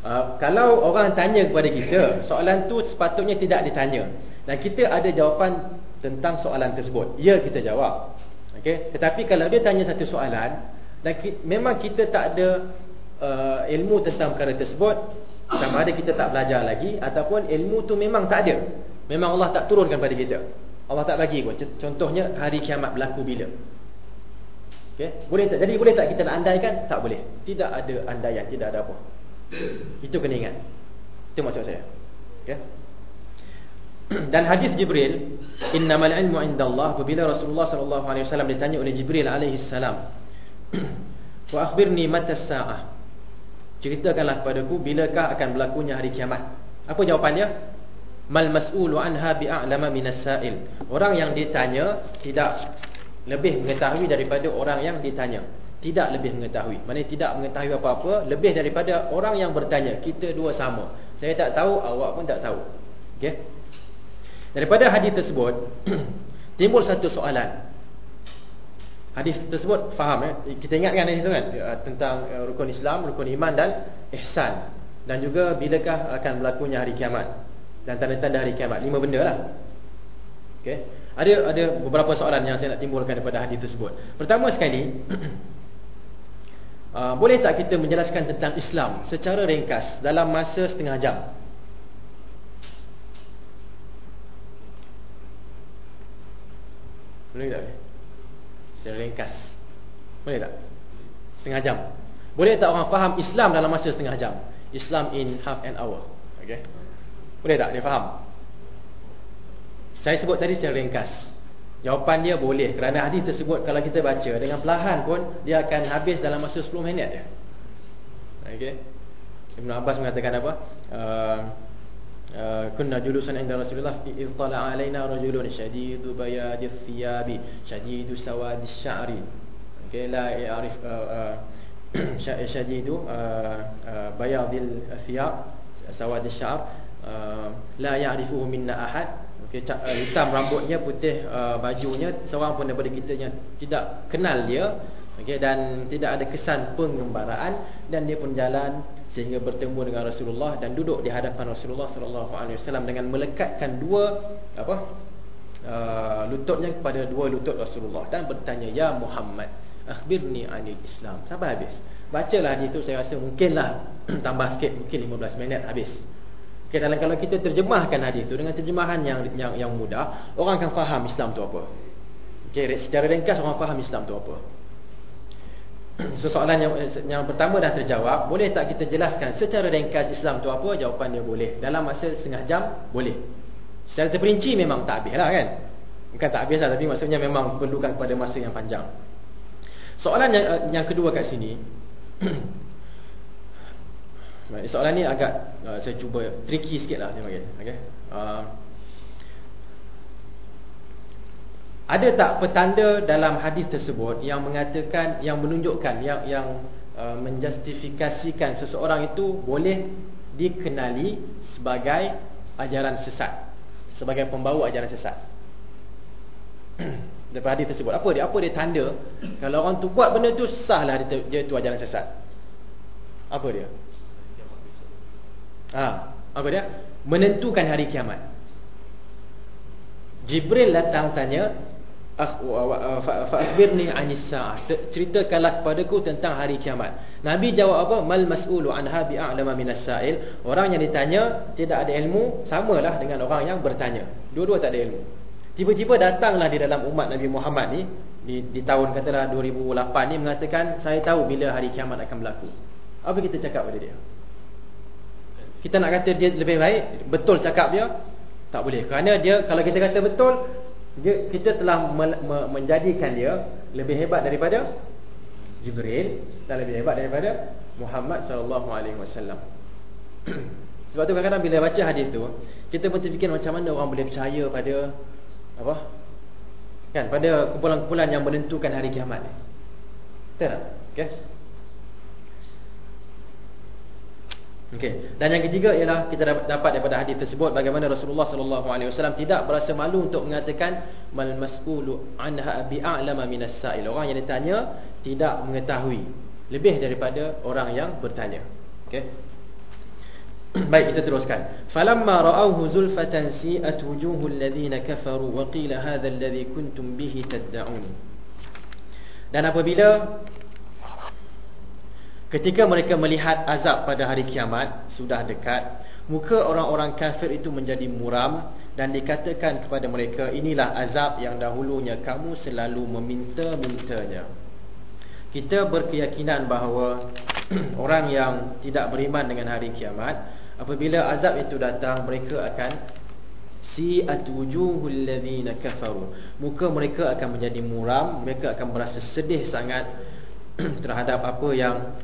Uh, kalau orang tanya kepada kita, soalan tu sepatutnya tidak ditanya. Dan kita ada jawapan tentang soalan tersebut. Ya kita jawab. Okay? Tetapi kalau dia tanya satu soalan dan ki, memang kita tak ada uh, ilmu tentang perkara tersebut, sama ada kita tak belajar lagi ataupun ilmu tu memang tak ada. Memang Allah tak turunkan pada kita. Allah tak bagi pun. Contohnya hari kiamat berlaku bila? Okay? Boleh tak? Jadi boleh tak kita nak andaikan? Tak boleh. Tidak ada andaian, tidak ada apa. Itu kena ingat. Itu maksud saya. Okay? Dan hadis Jibril, innamal ilmu indallah apabila Rasulullah sallallahu alaihi wasallam ditanya oleh Jibril salam, "Wa akhbirni mata saah?" Ceritakanlah kepadaku bilakah akan berlakunya hari kiamat. Apa jawapannya? Mal mas'ulu anha bi'a'lama minas sa'il. Orang yang ditanya tidak lebih mengetahui daripada orang yang ditanya. Tidak lebih mengetahui. Maknanya tidak mengetahui apa-apa lebih daripada orang yang bertanya. Kita dua sama. Saya tak tahu awak pun tak tahu. Okey? Daripada hadis tersebut timbul satu soalan. Hadis tersebut faham eh? Kita ingatkan hadis itu kan? Eh, tentang eh, rukun Islam rukun iman dan ihsan. Dan juga bilakah akan berlakunya hari kiamat dan tanda-tanda hari kiamat lima benda lah okey ada ada beberapa soalan yang saya nak timbulkan daripada hadis tersebut. Pertama sekali, uh, boleh tak kita menjelaskan tentang Islam secara ringkas dalam masa setengah jam? Boleh tak? Secara ringkas. Boleh tak? Setengah jam. Boleh tak orang faham Islam dalam masa setengah jam? Islam in half an hour. Okay? Boleh tak dia faham? Saya sebut tadi secara ringkas. Jawapan dia boleh kerana hadis tersebut kalau kita baca dengan perlahan pun dia akan habis dalam masa 10 minit je. Okey. Ibn Abbas mengatakan apa? Uh, uh, kunna julusan inda Rasulullah idh tala'a alaina rajulun shadidu bayadis thiyabi shadidu sawadis sya'ri. Okey, la ya'rif uh, uh, shadidu uh, uh, uh, la ya'rifuhu minna ahad. Okay, uh, hitam rambutnya putih uh, bajunya seorang pun daripada kita yang tidak kenal dia. Okay, dan tidak ada kesan pengembaraan. Dan dia pun jalan sehingga bertemu dengan Rasulullah dan duduk di hadapan Rasulullah sallallahu alaihi wasallam dengan melekatkan dua apa uh, lututnya kepada dua lutut Rasulullah dan bertanya ya Muhammad akhbirni anil Islam. Sampai habis. Bacalah hadis itu saya rasa mungkinlah tambah sikit mungkin 15 minit habis Dalam kalau kita terjemahkan hadis itu dengan terjemahan yang yang yang mudah, orang akan faham Islam tu apa. Okay, secara ringkas orang faham Islam tu apa. Soalan yang yang pertama dah terjawab, boleh tak kita jelaskan secara ringkas Islam tu apa? Jawapan dia boleh. Dalam masa setengah jam boleh. Secara terperinci memang tak habis lah kan. Bukan tak habis lah tapi maksudnya memang perlukan pada masa yang panjang. Soalan yang, yang kedua kat sini Baik, soalan ni agak uh, saya cuba tricky sikit lah panggil. Okay. Uh, ada tak petanda dalam hadis tersebut yang mengatakan, yang menunjukkan, yang yang uh, menjustifikasikan seseorang itu boleh dikenali sebagai ajaran sesat, sebagai pembawa ajaran sesat. Daripada hadis tersebut, apa dia? Apa dia tanda kalau orang tu buat benda tu sahlah dia, dia tu ajaran sesat? Apa dia? Ha, apa dia? Menentukan hari kiamat. Jibril datang tanya, akhbirni anis saah. Ceritakanlah kepadaku tentang hari kiamat. Nabi jawab apa? Mal mas'ulu anha bi a'lama minas sa'il. Orang yang ditanya tidak ada ilmu samalah dengan orang yang bertanya. Dua-dua tak ada ilmu. Tiba-tiba datanglah di dalam umat nabi Muhammad ni di, di tahun katalah 2008 ni mengatakan saya tahu bila hari kiamat akan berlaku. Apa kita cakap pada dia kita nak kata dia lebih baik betul cakap dia tak boleh kerana dia kalau kita kata betul dia, kita telah me, me, menjadikan dia lebih hebat daripada Jibril dan lebih hebat daripada Muhammad sallallahu alaihi wasallam. Sebab tu kadang-kadang bila baca hadis tu, kita pun terfikir macam mana orang boleh percaya pada apa? Kan, pada kumpulan-kumpulan yang menentukan hari kiamat ni. Betul tak? Okay? Okey. Dan yang ketiga ialah kita dapat daripada hadis tersebut bagaimana Rasulullah sallallahu alaihi wasallam tidak berasa malu untuk mengatakan mal mas'ulu anha bi a'lama minas sa'il. Orang yang ditanya tidak mengetahui lebih daripada orang yang bertanya. Okey. Baik kita teruskan. Falamma ra'awhu zulfatan si'at wujuhul ladzina kafaru wa qila hadha alladhi kuntum bihi tad'un. Dan apabila Ketika mereka melihat azab pada hari kiamat sudah dekat, muka orang-orang kafir itu menjadi muram dan dikatakan kepada mereka, inilah azab yang dahulunya kamu selalu meminta-mintanya. Kita berkeyakinan bahawa orang yang tidak beriman dengan hari kiamat, apabila azab itu datang, mereka akan si'at wujuhul ladzina kafaru. Muka mereka akan menjadi muram, mereka akan merasa sedih sangat terhadap apa yang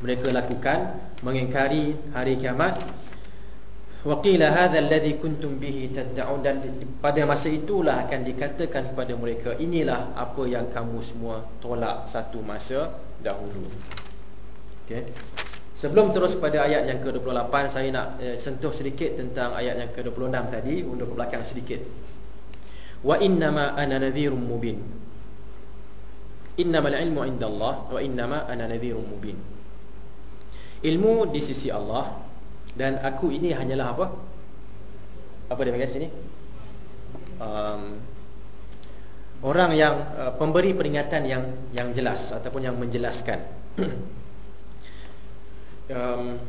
mereka lakukan mengingkari hari kiamat. Waqila hadzal ladzi kuntum bihi tad'un dan pada masa itulah akan dikatakan kepada mereka inilah apa yang kamu semua tolak satu masa dahulu. Okey. Sebelum terus pada ayat yang ke-28 saya nak eh, sentuh sedikit tentang ayat yang ke-26 tadi untuk ke belakang sedikit. Wa innama ana nadhirum mubin. Innamal ilmu indallah wa innama ana nadhirum mubin Ilmu di sisi Allah dan aku ini hanyalah apa? Apa dia panggil sini? Um, orang yang uh, pemberi peringatan yang yang jelas ataupun yang menjelaskan. um,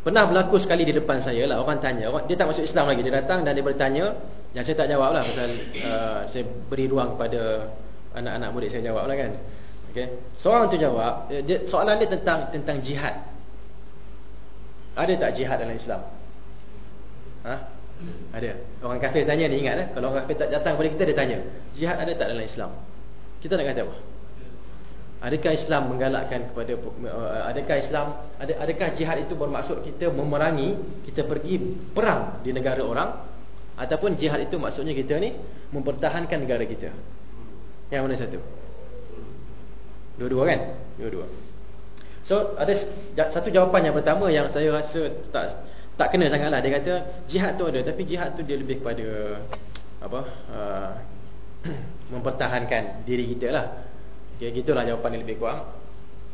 pernah berlaku sekali di depan saya lah orang tanya, orang, dia tak masuk Islam lagi, dia datang dan dia bertanya, yang saya tak jawab lah pasal uh, saya beri ruang kepada anak-anak murid saya jawab lah kan. Okay. Seorang tu jawab, soalan dia tentang tentang jihad. Ada tak jihad dalam Islam? Ha? Ada. Orang kafir tanya ni ingat eh? Kalau orang kafir tak datang kepada kita dia tanya, jihad ada tak dalam Islam? Kita nak kata apa? Adakah Islam menggalakkan kepada uh, adakah Islam ada adakah jihad itu bermaksud kita memerangi, kita pergi perang di negara orang ataupun jihad itu maksudnya kita ni mempertahankan negara kita? Yang mana satu? Dua-dua kan? Dua-dua. So ada satu jawapan yang pertama yang saya rasa tak tak kena sangatlah dia kata jihad tu ada tapi jihad tu dia lebih kepada apa uh, mempertahankan diri kita lah. Okay, gitulah jawapan yang lebih kurang.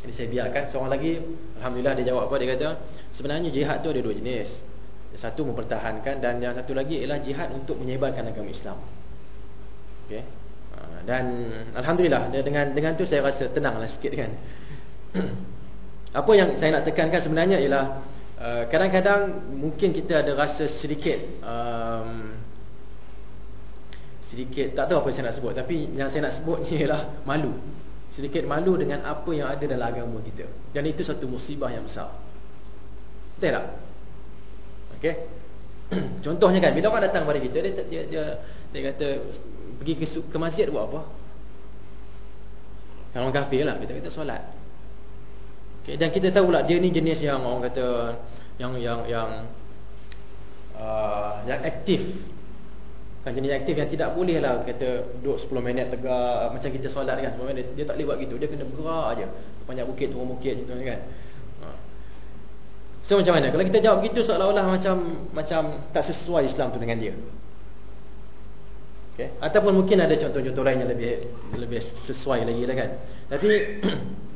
Jadi saya biarkan seorang lagi alhamdulillah dia jawab apa dia kata sebenarnya jihad tu ada dua jenis. Satu mempertahankan dan yang satu lagi ialah jihad untuk menyebarkan agama Islam. Okey. Uh, dan alhamdulillah dengan dengan tu saya rasa tenanglah sikit kan. Apa yang saya nak tekankan sebenarnya ialah uh, kadang-kadang uh, mungkin kita ada rasa sedikit um, sedikit tak tahu apa saya nak sebut tapi yang saya nak sebut ni ialah malu. Sedikit malu dengan apa yang ada dalam agama kita. Dan itu satu musibah yang besar. Betul tak? Okey. Contohnya kan bila orang datang kepada kita dia dia dia, dia kata pergi ke, ke masjid buat apa? Kalau kafir lah kita kata solat. Okay, dan kita tahu lah dia ni jenis yang orang kata yang yang yang uh, yang aktif. Kan jenis aktif yang tidak boleh lah kata duduk 10 minit tegak macam kita solat kan 10 minit dia tak boleh buat gitu. Dia kena bergerak aja. Banyak bukit turun bukit gitu kan. Ha. So macam mana? Kalau kita jawab begitu seolah-olah macam macam tak sesuai Islam tu dengan dia. Okay. Ataupun mungkin ada contoh-contoh lain yang lebih lebih sesuai lagi lah kan. Tapi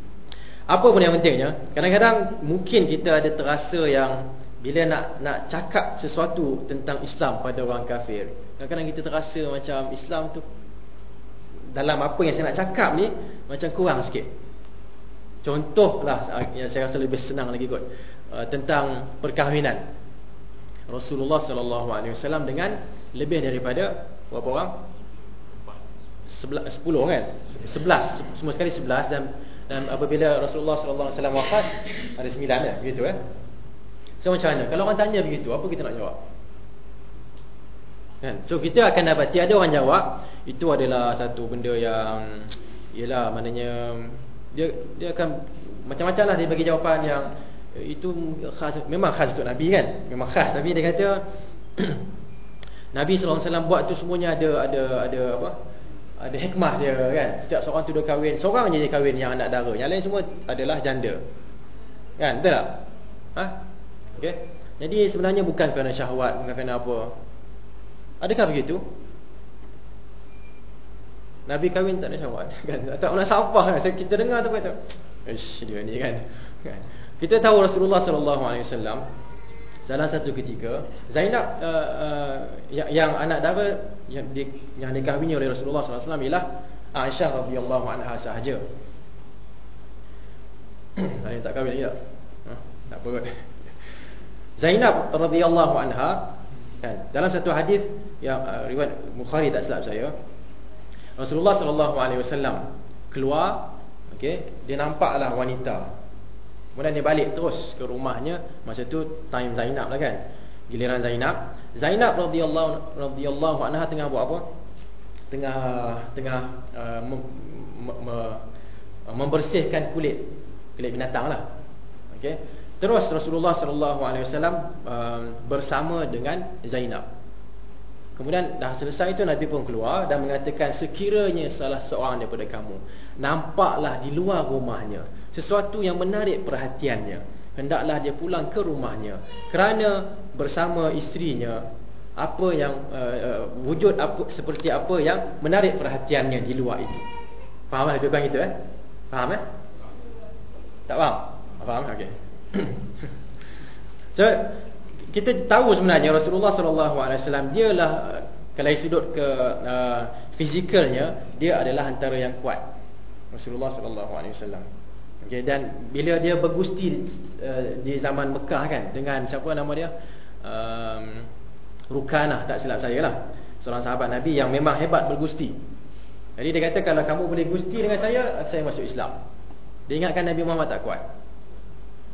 Apa pun yang pentingnya Kadang-kadang mungkin kita ada terasa yang Bila nak nak cakap sesuatu tentang Islam pada orang kafir Kadang-kadang kita terasa macam Islam tu dalam apa yang saya nak cakap ni macam kurang sikit. Contohlah yang saya rasa lebih senang lagi kot uh, tentang perkahwinan. Rasulullah sallallahu alaihi wasallam dengan lebih daripada berapa orang? 11 10 kan? 11 semua sekali 11 dan dan apabila Rasulullah sallallahu alaihi wasallam wafat ada 9 ya, begitu eh. So macam mana? Kalau orang tanya begitu, apa kita nak jawab? Kan? So kita akan dapat tiada orang jawab itu adalah satu benda yang ialah maknanya dia dia akan macam-macam lah dia bagi jawapan yang itu khas memang khas untuk Nabi kan memang khas tapi dia kata Nabi SAW buat tu semuanya ada ada ada apa ada hikmah dia kan? Setiap seorang tu dia kahwin. Seorang je dia kahwin yang anak dara. Yang lain semua adalah janda. Kan? Betul tak? Ha? Okey. Jadi sebenarnya bukan kerana syahwat bukan kerana apa. Adakah begitu? Nabi kahwin tak ada syahwat kan? Tak nak sampah kan? Kita dengar tu kata Ish dia ni kan? kan? Kita tahu Rasulullah SAW Salah satu ketika Zainab uh, uh, yang, yang anak dara Yang, di, yang dikahwini oleh Rasulullah SAW Ialah Aisyah radhiyallahu anha sahaja Saya tak kahwin lagi tak? Ha? Tak apa Zainab radhiyallahu anha kan? Dalam satu hadis yang uh, riwayat Bukhari tak silap saya Rasulullah wasallam keluar okey dia nampaklah wanita kemudian dia balik terus ke rumahnya. Masa tu time Zainab lah kan. Giliran Zainab. Zainab radhiyallahu radhiyallahu anha tengah buat apa? Tengah tengah uh, mem, me, me, membersihkan kulit. Kulit binatang lah. Okey. Terus Rasulullah sallallahu alaihi wasallam uh, bersama dengan Zainab. Kemudian dah selesai itu Nabi pun keluar dan mengatakan sekiranya salah seorang daripada kamu nampaklah di luar rumahnya sesuatu yang menarik perhatiannya hendaklah dia pulang ke rumahnya kerana bersama isterinya apa yang uh, uh, wujud apa seperti apa yang menarik perhatiannya di luar itu. Faham tak lebih kurang itu eh? Faham eh? Tak faham? Faham okey. so kita tahu sebenarnya Rasulullah sallallahu alaihi wasallam dialah kalau sudut ke uh, fizikalnya dia adalah antara yang kuat Rasulullah sallallahu alaihi wasallam okey dan bila dia bergusti uh, di zaman Mekah kan dengan siapa nama dia? Um, Rukanah tak silap saya lah. Seorang sahabat Nabi yang memang hebat bergusti. Jadi dia kata kalau kamu boleh gusti dengan saya saya masuk Islam. Dia ingatkan Nabi Muhammad tak kuat.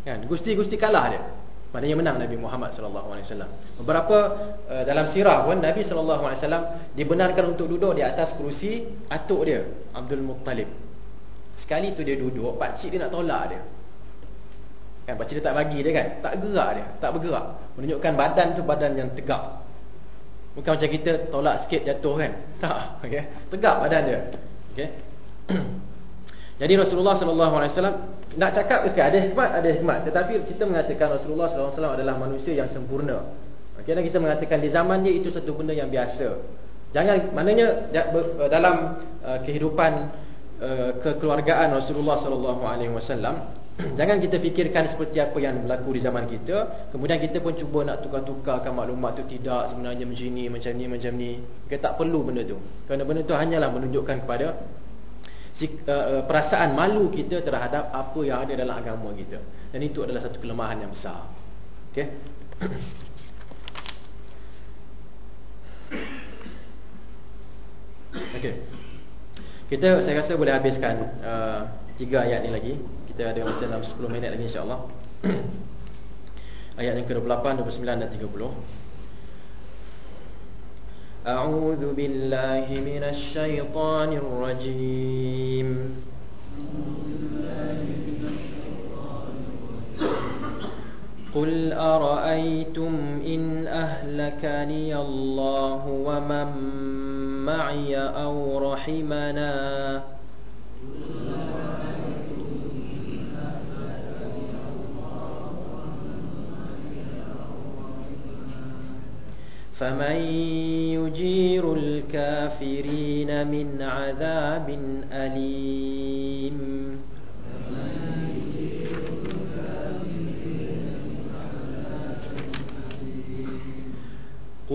Kan? Gusti-gusti kalah dia. Maknanya menang Nabi Muhammad sallallahu alaihi wasallam. Beberapa uh, dalam sirah pun Nabi sallallahu alaihi wasallam dibenarkan untuk duduk di atas kerusi atuk dia, Abdul Muttalib. Sekali tu dia duduk, pak cik dia nak tolak dia. Kan pak cik dia tak bagi dia kan? Tak gerak dia, tak bergerak. Menunjukkan badan tu badan yang tegak. Bukan macam kita tolak sikit jatuh kan? Tak, okey. Tegak badan dia. Okey. Jadi Rasulullah sallallahu alaihi wasallam nak cakap okay, ada hikmat ada hikmat tetapi kita mengatakan Rasulullah sallallahu alaihi wasallam adalah manusia yang sempurna. Okey dan kita mengatakan di zaman dia itu satu benda yang biasa. Jangan maknanya dalam uh, kehidupan kekeluargaan Rasulullah sallallahu alaihi wasallam jangan kita fikirkan seperti apa yang berlaku di zaman kita kemudian kita pun cuba nak tukar-tukarkan maklumat tu tidak sebenarnya macam ni macam ni macam ni. Kita tak perlu benda tu. Kerana benda tu hanyalah menunjukkan kepada Uh, uh, perasaan malu kita terhadap apa yang ada dalam agama kita. Dan itu adalah satu kelemahan yang besar. Okey. Okey. Kita saya rasa boleh habiskan uh, tiga ayat ni lagi. Kita ada masa dalam 10 minit lagi insya-Allah. ayat yang ke-28, 29 dan 30. أعوذ بالله من الشيطان الرجيم قل أرأيتم إن أهلكني الله ومن معي أو رحمنا. فمن يجير الكافرين من عذاب أليم.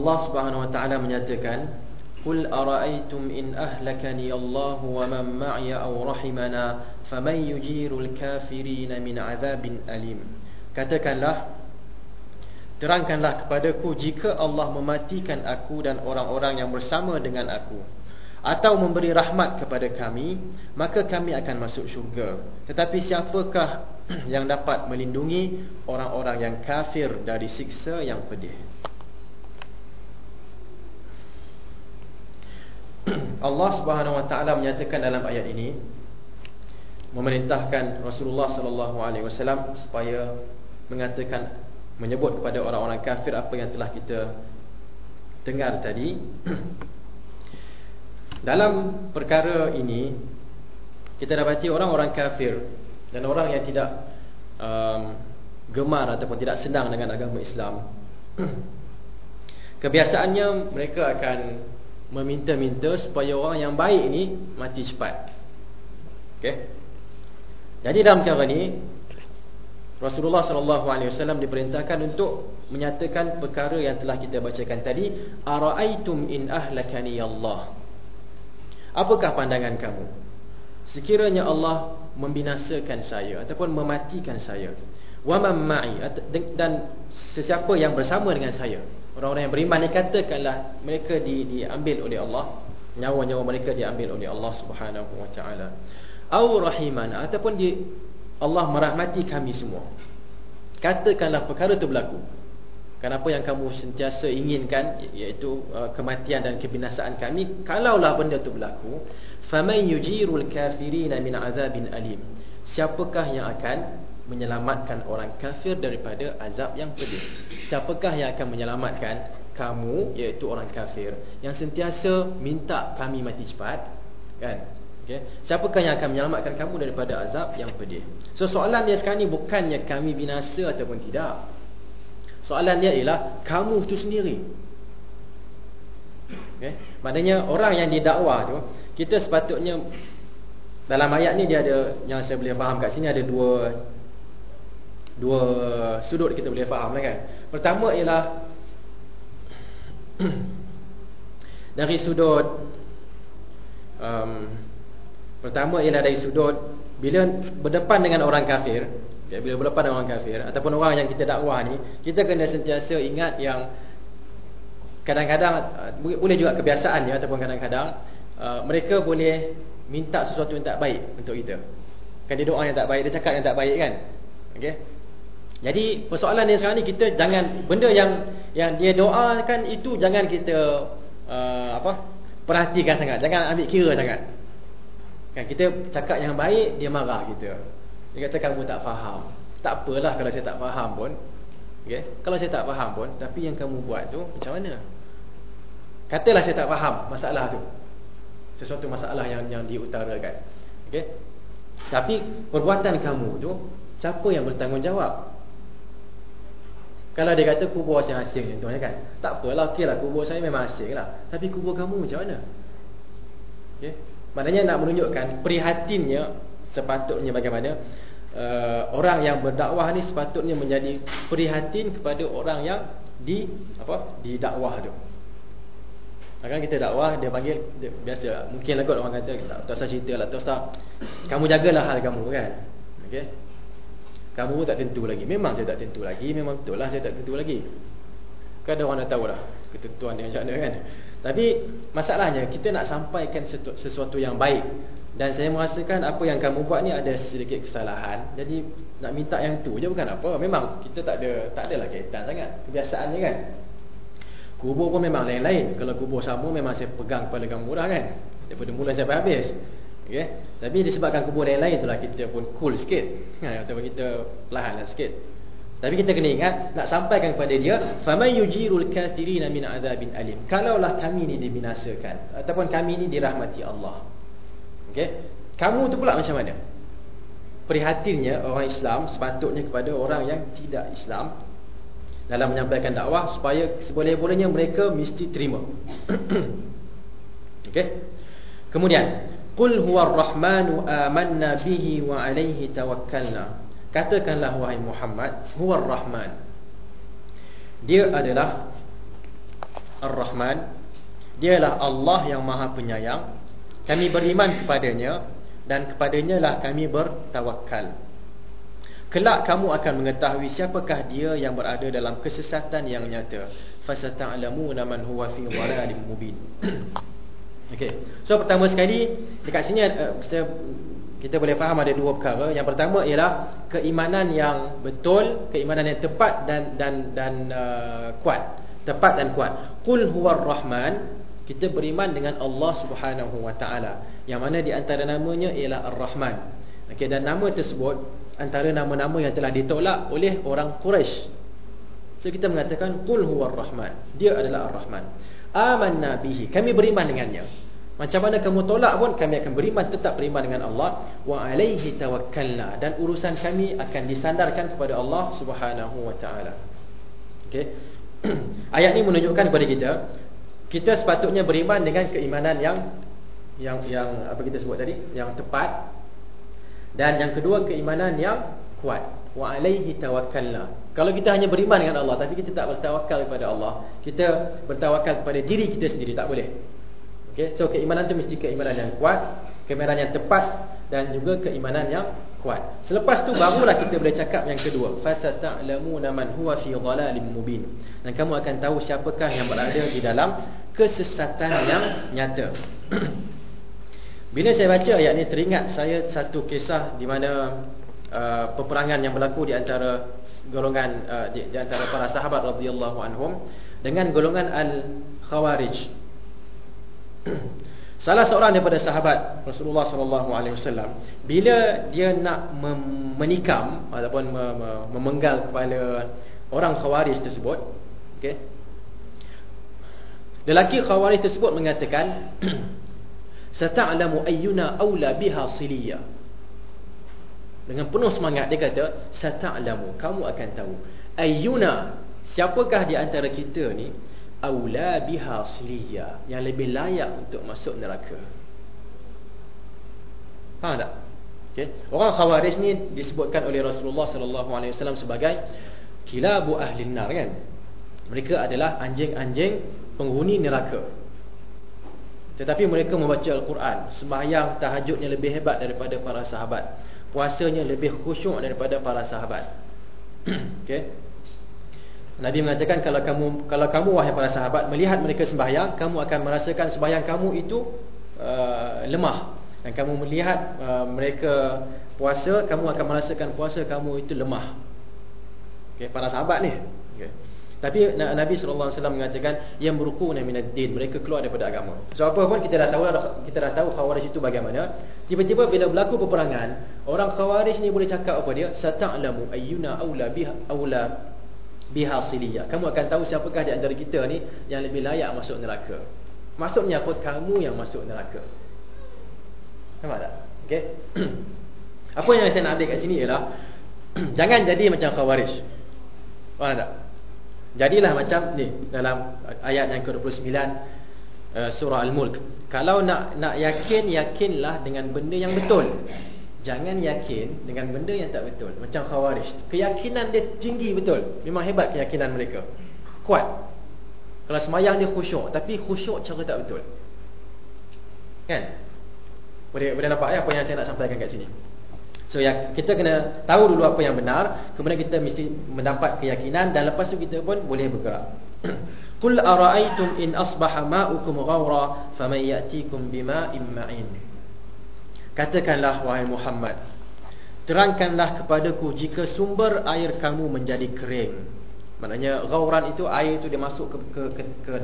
Allah Subhanahu wa taala menyatakan Qul ara'aytum in ahlakani Allah wa man ma'i aw rahimana faman yujirul kafirin min adzabin alim. Katakanlah Terangkanlah kepadaku jika Allah mematikan aku dan orang-orang yang bersama dengan aku atau memberi rahmat kepada kami maka kami akan masuk syurga. Tetapi siapakah yang dapat melindungi orang-orang yang kafir dari siksa yang pedih Allah Subhanahu wa taala menyatakan dalam ayat ini memerintahkan Rasulullah sallallahu alaihi wasallam supaya mengatakan menyebut kepada orang-orang kafir apa yang telah kita dengar tadi. Dalam perkara ini kita dapati orang-orang kafir dan orang yang tidak um, gemar ataupun tidak senang dengan agama Islam kebiasaannya mereka akan meminta-minta supaya orang yang baik ini mati cepat okey jadi dalam perkara ini Rasulullah sallallahu alaihi wasallam diperintahkan untuk menyatakan perkara yang telah kita bacakan tadi, araaitum in ahlakani Allah. Apakah pandangan kamu? Sekiranya Allah membinasakan saya ataupun mematikan saya, wa man ma'i dan sesiapa yang bersama dengan saya. Orang-orang yang beriman dikatakanlah mereka di, diambil oleh Allah. Nyawa-nyawa mereka diambil oleh Allah Subhanahu wa taala. Au rahiman ataupun di Allah merahmati kami semua. Katakanlah perkara itu berlaku. Kenapa yang kamu sentiasa inginkan iaitu uh, kematian dan kebinasaan kami kalaulah benda itu berlaku, faman yujirul kafirin min azabin alim. Siapakah yang akan menyelamatkan orang kafir daripada azab yang pedih Siapakah yang akan menyelamatkan kamu iaitu orang kafir Yang sentiasa minta kami mati cepat Kan Okay. Siapakah yang akan menyelamatkan kamu daripada azab yang pedih? So soalan dia sekarang ni bukannya kami binasa ataupun tidak. Soalan dia ialah kamu tu sendiri. Okay. Maknanya orang yang didakwa tu, kita sepatutnya dalam ayat ni dia ada yang saya boleh faham kat sini ada dua dua sudut kita boleh faham lah kan. Pertama ialah dari sudut um, Pertama ialah dari sudut bila berdepan dengan orang kafir, ya, bila berdepan dengan orang kafir ataupun orang yang kita dakwah ni, kita kena sentiasa ingat yang kadang-kadang uh, boleh juga kebiasaan ya ataupun kadang-kadang uh, mereka boleh minta sesuatu yang tak baik untuk kita. Kan dia doa yang tak baik, dia cakap yang tak baik kan? Okey. Jadi persoalan ni sekarang ni kita jangan benda yang yang dia doakan itu jangan kita uh, apa? perhatikan sangat, jangan ambil kira sangat. Kan kita cakap yang baik dia marah kita. Dia kata kamu tak faham. Tak apalah kalau saya tak faham pun. Okay? Kalau saya tak faham pun tapi yang kamu buat tu macam mana? Katalah saya tak faham masalah tu. Sesuatu masalah yang yang diutarakan. Okey. Tapi perbuatan kamu tu siapa yang bertanggungjawab? Kalau dia kata kubur saya asing contohnya kan. Tak apalah okeylah kubur saya memang asinglah. Tapi kubur kamu macam mana? Okey. Maknanya nak menunjukkan prihatinnya sepatutnya bagaimana uh, orang yang berdakwah ni sepatutnya menjadi prihatin kepada orang yang di apa di dakwah tu. Akan kita dakwah dia panggil dia, biasa mungkin lah kot orang kata tak usah cerita lah tak usah kamu jagalah hal kamu kan. Okey. Kamu tak tentu lagi. Memang saya tak tentu lagi, memang betul lah saya tak tentu lagi. Kadang orang dah tahu lah ketentuan dia macam mana kan. Tapi masalahnya kita nak sampaikan sesuatu yang baik dan saya merasakan apa yang kamu buat ni ada sedikit kesalahan. Jadi nak minta yang tu je bukan apa. Memang kita tak ada tak adalah kaitan sangat kebiasaannya kan. Kubur pun memang lain-lain. Kalau kubur sama memang saya pegang kepala kamu dah kan. Daripada mula sampai habis. Okay. Tapi disebabkan kubur lain-lain itulah kita pun cool sikit. Kan ataupun kita perlahan lah sikit. Tapi kita kena ingat nak sampaikan kepada dia faman yujirul kafirin min adzabin alim. Kalaulah kami ni dibinasakan ataupun kami ni dirahmati Allah. Okey. Kamu tu pula macam mana? Prihatinnya orang Islam sepatutnya kepada orang yang tidak Islam dalam menyampaikan dakwah supaya seboleh-bolehnya mereka mesti terima. Okey. Kemudian, qul huwar rahmanu amanna bihi wa alaihi tawakkalna. Katakanlah wahai Muhammad, huwar rahman. Dia adalah Ar-Rahman. Dia adalah Allah yang Maha Penyayang. Kami beriman kepadanya dan kepadanya lah kami bertawakal. Kelak kamu akan mengetahui siapakah dia yang berada dalam kesesatan yang nyata. Fasata'lamuna man huwa fi dhalalin mubin. Okey. So pertama sekali dekat sini uh, kita boleh faham ada dua perkara. Yang pertama ialah keimanan yang betul, keimanan yang tepat dan dan dan uh, kuat. Tepat dan kuat. Qul huwar rahman kita beriman dengan Allah Subhanahu wa taala. Yang mana di antara namanya ialah Ar-Rahman. Okey dan nama tersebut antara nama-nama yang telah ditolak oleh orang Quraisy. So kita mengatakan qul huwar rahman. Dia adalah ar-Rahman. Amanna bihi. Kami beriman dengannya. Macam mana kamu tolak pun kami akan beriman tetap beriman dengan Allah wa alaihi tawakkalna dan urusan kami akan disandarkan kepada Allah Subhanahu wa taala. Okey. Ayat ini menunjukkan kepada kita kita sepatutnya beriman dengan keimanan yang yang yang apa kita sebut tadi yang tepat dan yang kedua keimanan yang kuat. Wa alaihi tawakkalna. Kalau kita hanya beriman dengan Allah tapi kita tak bertawakal kepada Allah, kita bertawakal kepada diri kita sendiri tak boleh. Okey, so keimanan tu mesti keimanan yang kuat, keimanan yang tepat dan juga keimanan yang kuat. Selepas tu barulah kita boleh cakap yang kedua, fasata'lamuna man huwa fi dhalalin mubin. Dan kamu akan tahu siapakah yang berada di dalam kesesatan yang nyata. Bila saya baca ayat ni teringat saya satu kisah di mana uh, peperangan yang berlaku di antara golongan uh, di, di antara para sahabat radhiyallahu anhum dengan golongan al-Khawarij. Salah seorang daripada sahabat Rasulullah sallallahu alaihi wasallam bila dia nak menikam ataupun memenggal kepala orang Khawarij tersebut, okey. Lelaki Khawarij tersebut mengatakan Sata'lamu ayyuna awla biha siliya. Dengan penuh semangat dia kata, sata'lamu, kamu akan tahu. Ayyuna, siapakah di antara kita ni awla biha siliya yang lebih layak untuk masuk neraka. Faham tak? Okay. Orang Khawarij ni disebutkan oleh Rasulullah sallallahu alaihi wasallam sebagai kilabu ahli nar kan. Mereka adalah anjing-anjing penghuni neraka. Tetapi mereka membaca Al-Quran Sembahyang tahajudnya lebih hebat daripada para sahabat Puasanya lebih khusyuk daripada para sahabat okay. Nabi mengatakan kalau kamu kalau kamu wahai para sahabat Melihat mereka sembahyang Kamu akan merasakan sembahyang kamu itu uh, lemah Dan kamu melihat uh, mereka puasa Kamu akan merasakan puasa kamu itu lemah okay. Para sahabat ni okay. Tapi Nabi SAW mengatakan yang berukuna minad din mereka keluar daripada agama. So apa pun kita dah tahu kita dah tahu khawarij itu bagaimana. Tiba-tiba bila berlaku peperangan, orang khawarij ni boleh cakap apa dia? Sata'lamu ayyuna aula biha aula biha siliyah. Kamu akan tahu siapakah di antara kita ni yang lebih layak masuk neraka. Maksudnya apa? Kamu yang masuk neraka. Nampak tak? Okey. apa yang saya nak ambil kat sini ialah jangan jadi macam khawarij. Faham tak? Jadilah macam ni dalam ayat yang ke-29 uh, surah Al-Mulk. Kalau nak nak yakin, yakinlah dengan benda yang betul. Jangan yakin dengan benda yang tak betul. Macam Khawarij. Keyakinan dia tinggi betul. Memang hebat keyakinan mereka. Kuat. Kalau semayang dia khusyuk, tapi khusyuk cara tak betul. Kan? Boleh boleh nampak ya apa yang saya nak sampaikan kat sini. So ya kita kena tahu dulu apa yang benar, kemudian kita mesti mendapat keyakinan dan lepas tu kita pun boleh bergerak. Qul ara'aytum in asbaha ma'ukum ghawra faman ya'tikum bima'in ma'in. Katakanlah wahai Muhammad Terangkanlah kepadaku jika sumber air kamu menjadi kering Maknanya gauran itu air itu dia masuk ke ke ke, ke,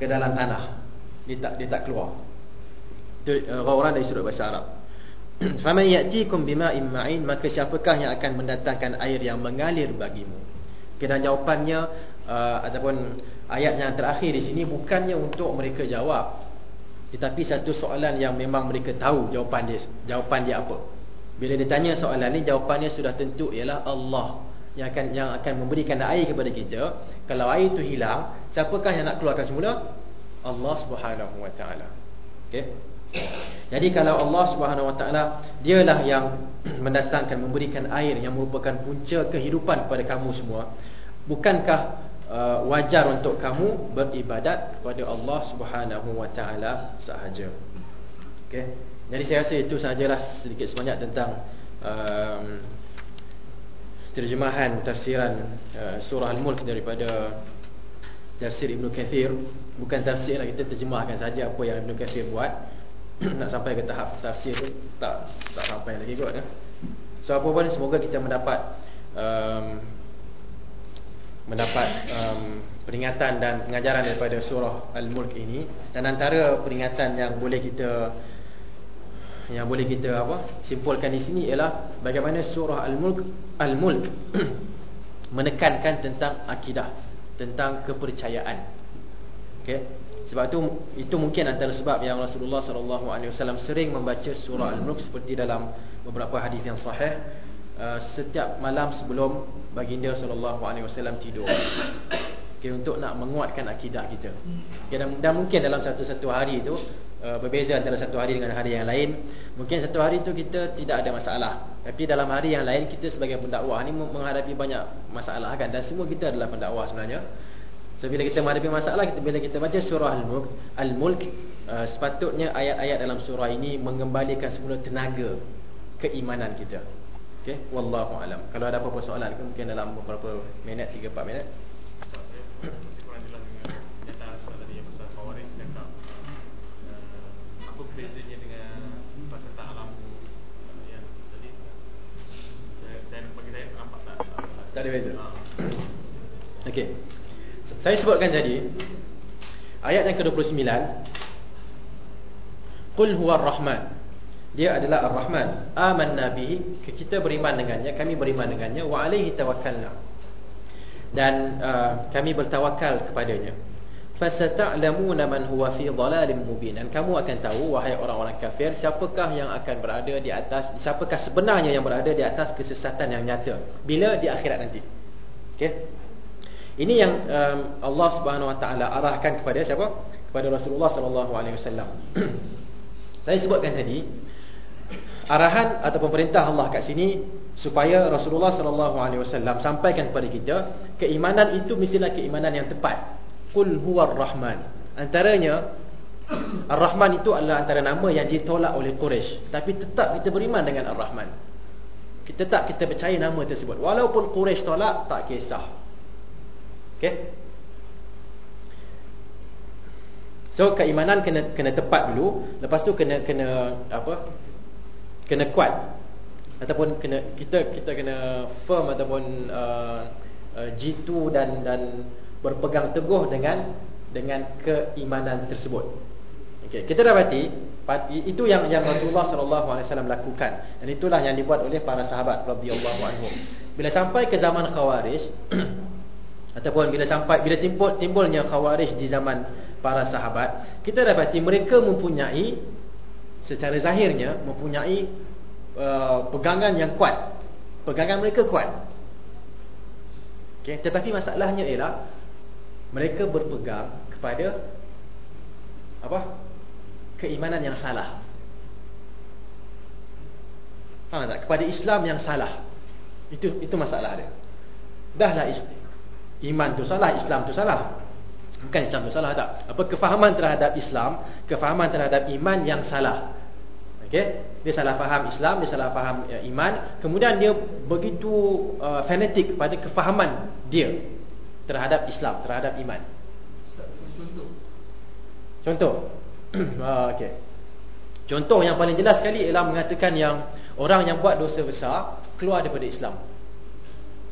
ke dalam tanah Dia tak, dia tak keluar Itu uh, gauran dari sudut bahasa Arab Faman ya'tikum bima'in ma'in Maka siapakah yang akan mendatangkan air yang mengalir bagimu Dan jawapannya uh, Ataupun ayat yang terakhir di sini Bukannya untuk mereka jawab tetapi satu soalan yang memang mereka tahu jawapan dia jawapan dia apa. Bila dia tanya soalan ni jawapannya sudah tentu ialah Allah yang akan yang akan memberikan air kepada kita. Kalau air itu hilang, siapakah yang nak keluarkan semula? Allah Subhanahu Wa Taala. Okey. Jadi kalau Allah Subhanahu Wa Taala dialah yang mendatangkan memberikan air yang merupakan punca kehidupan kepada kamu semua, bukankah uh, wajar untuk kamu beribadat kepada Allah Subhanahu wa taala sahaja. Okey. Jadi saya rasa itu sajalah sedikit sebanyak tentang um, terjemahan tafsiran uh, surah Al-Mulk daripada tafsir Ibn Kathir bukan tafsir lah kita terjemahkan saja apa yang Ibn Kathir buat nak sampai ke tahap tafsir tak tak sampai lagi kot ya. So apa pun semoga kita mendapat um, mendapat um, peringatan dan pengajaran daripada surah Al-Mulk ini. Dan antara peringatan yang boleh kita yang boleh kita apa simpulkan di sini ialah bagaimana surah Al-Mulk Al-Mulk menekankan tentang akidah tentang kepercayaan. Okey sebab itu itu mungkin antara sebab yang Rasulullah sallallahu alaihi wasallam sering membaca surah Al-Mulk seperti dalam beberapa hadis yang sahih uh, setiap malam sebelum baginda sallallahu alaihi wasallam tidur. Okay, untuk nak menguatkan akidah kita. Okay, dan, dan mungkin dalam satu-satu hari itu uh, berbeza antara satu hari dengan hari yang lain. Mungkin satu hari itu kita tidak ada masalah. Tapi dalam hari yang lain kita sebagai pendakwah ni menghadapi banyak masalah kan dan semua kita adalah pendakwah sebenarnya. So, bila kita menghadapi masalah kita bila kita baca surah Al-Mulk, Al-Mulk uh, sepatutnya ayat-ayat dalam surah ini mengembalikan semula tenaga keimanan kita. Okey, wallahu alam. Kalau ada apa-apa soalan ke mungkin dalam beberapa minit, 3 4 minit. Tak ada beza. Okey. Saya sebutkan tadi ayat yang ke-29 Qul huwar rahman dia adalah Ar-Rahman. Amanna bihi, kita beriman dengannya, kami beriman dengannya wa alaihi tawakkalna. Dan uh, kami bertawakal kepadanya. Fasata'lamuna man huwa fi dhalalin mubin. Dan kamu akan tahu wahai orang-orang kafir siapakah yang akan berada di atas siapakah sebenarnya yang berada di atas kesesatan yang nyata bila di akhirat nanti. Okey. Ini yang um, Allah Subhanahu wa taala arahkan kepada siapa? Kepada Rasulullah sallallahu alaihi wasallam. Saya sebutkan tadi arahan atau perintah Allah kat sini supaya Rasulullah sallallahu alaihi wasallam sampaikan kepada kita keimanan itu mestilah keimanan yang tepat. Qul huwar rahman. Antaranya Ar-Rahman itu adalah antara nama yang ditolak oleh Quraisy, tapi tetap kita beriman dengan Ar-Rahman. Kita tak kita percaya nama tersebut. Walaupun Quraisy tolak, tak kisah. Okey? So keimanan kena kena tepat dulu, lepas tu kena kena apa? kena kuat ataupun kena kita kita kena firm ataupun uh, uh, jitu dan dan berpegang teguh dengan dengan keimanan tersebut. Okey, kita dapati itu yang yang Rasulullah sallallahu alaihi wasallam lakukan dan itulah yang dibuat oleh para sahabat radhiyallahu anhum. Bila sampai ke zaman Khawarij ataupun bila sampai bila timbul timbulnya Khawarij di zaman para sahabat, kita dapati mereka mempunyai secara zahirnya mempunyai uh, pegangan yang kuat. Pegangan mereka kuat. Okay. Tetapi masalahnya ialah mereka berpegang kepada apa? Keimanan yang salah. Faham tak? Kepada Islam yang salah. Itu itu masalah dia. Dahlah iman tu salah, Islam tu salah. Bukan Islam tu salah tak? Apa kefahaman terhadap Islam, kefahaman terhadap iman yang salah. Okey, dia salah faham Islam, dia salah faham ya, iman, kemudian dia begitu uh, fanatik pada kefahaman dia terhadap Islam, terhadap iman. Contoh. Contoh. uh, okey. Contoh yang paling jelas sekali ialah mengatakan yang orang yang buat dosa besar keluar daripada Islam.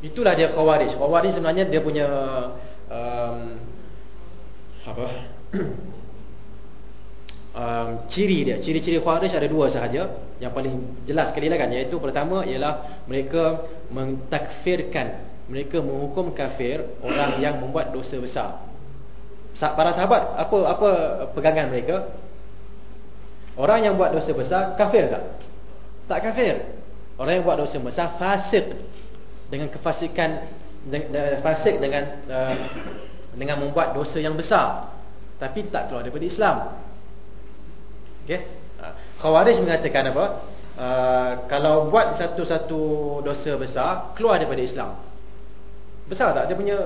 Itulah dia khawarij. Khawarij sebenarnya dia punya um, apa? um, ciri dia, ciri-ciri khawarij ada dua sahaja. Yang paling jelas sekali lah kan iaitu pertama ialah mereka mentakfirkan, mereka menghukum kafir orang yang membuat dosa besar. Para sahabat apa apa pegangan mereka? Orang yang buat dosa besar kafir tak? Tak kafir. Orang yang buat dosa besar fasik dengan kefasikan fasik dengan uh, dengan membuat dosa yang besar tapi tak keluar daripada Islam. Okey. Uh, Khawarij mengatakan apa? Uh, kalau buat satu-satu dosa besar keluar daripada Islam. Besar tak dia punya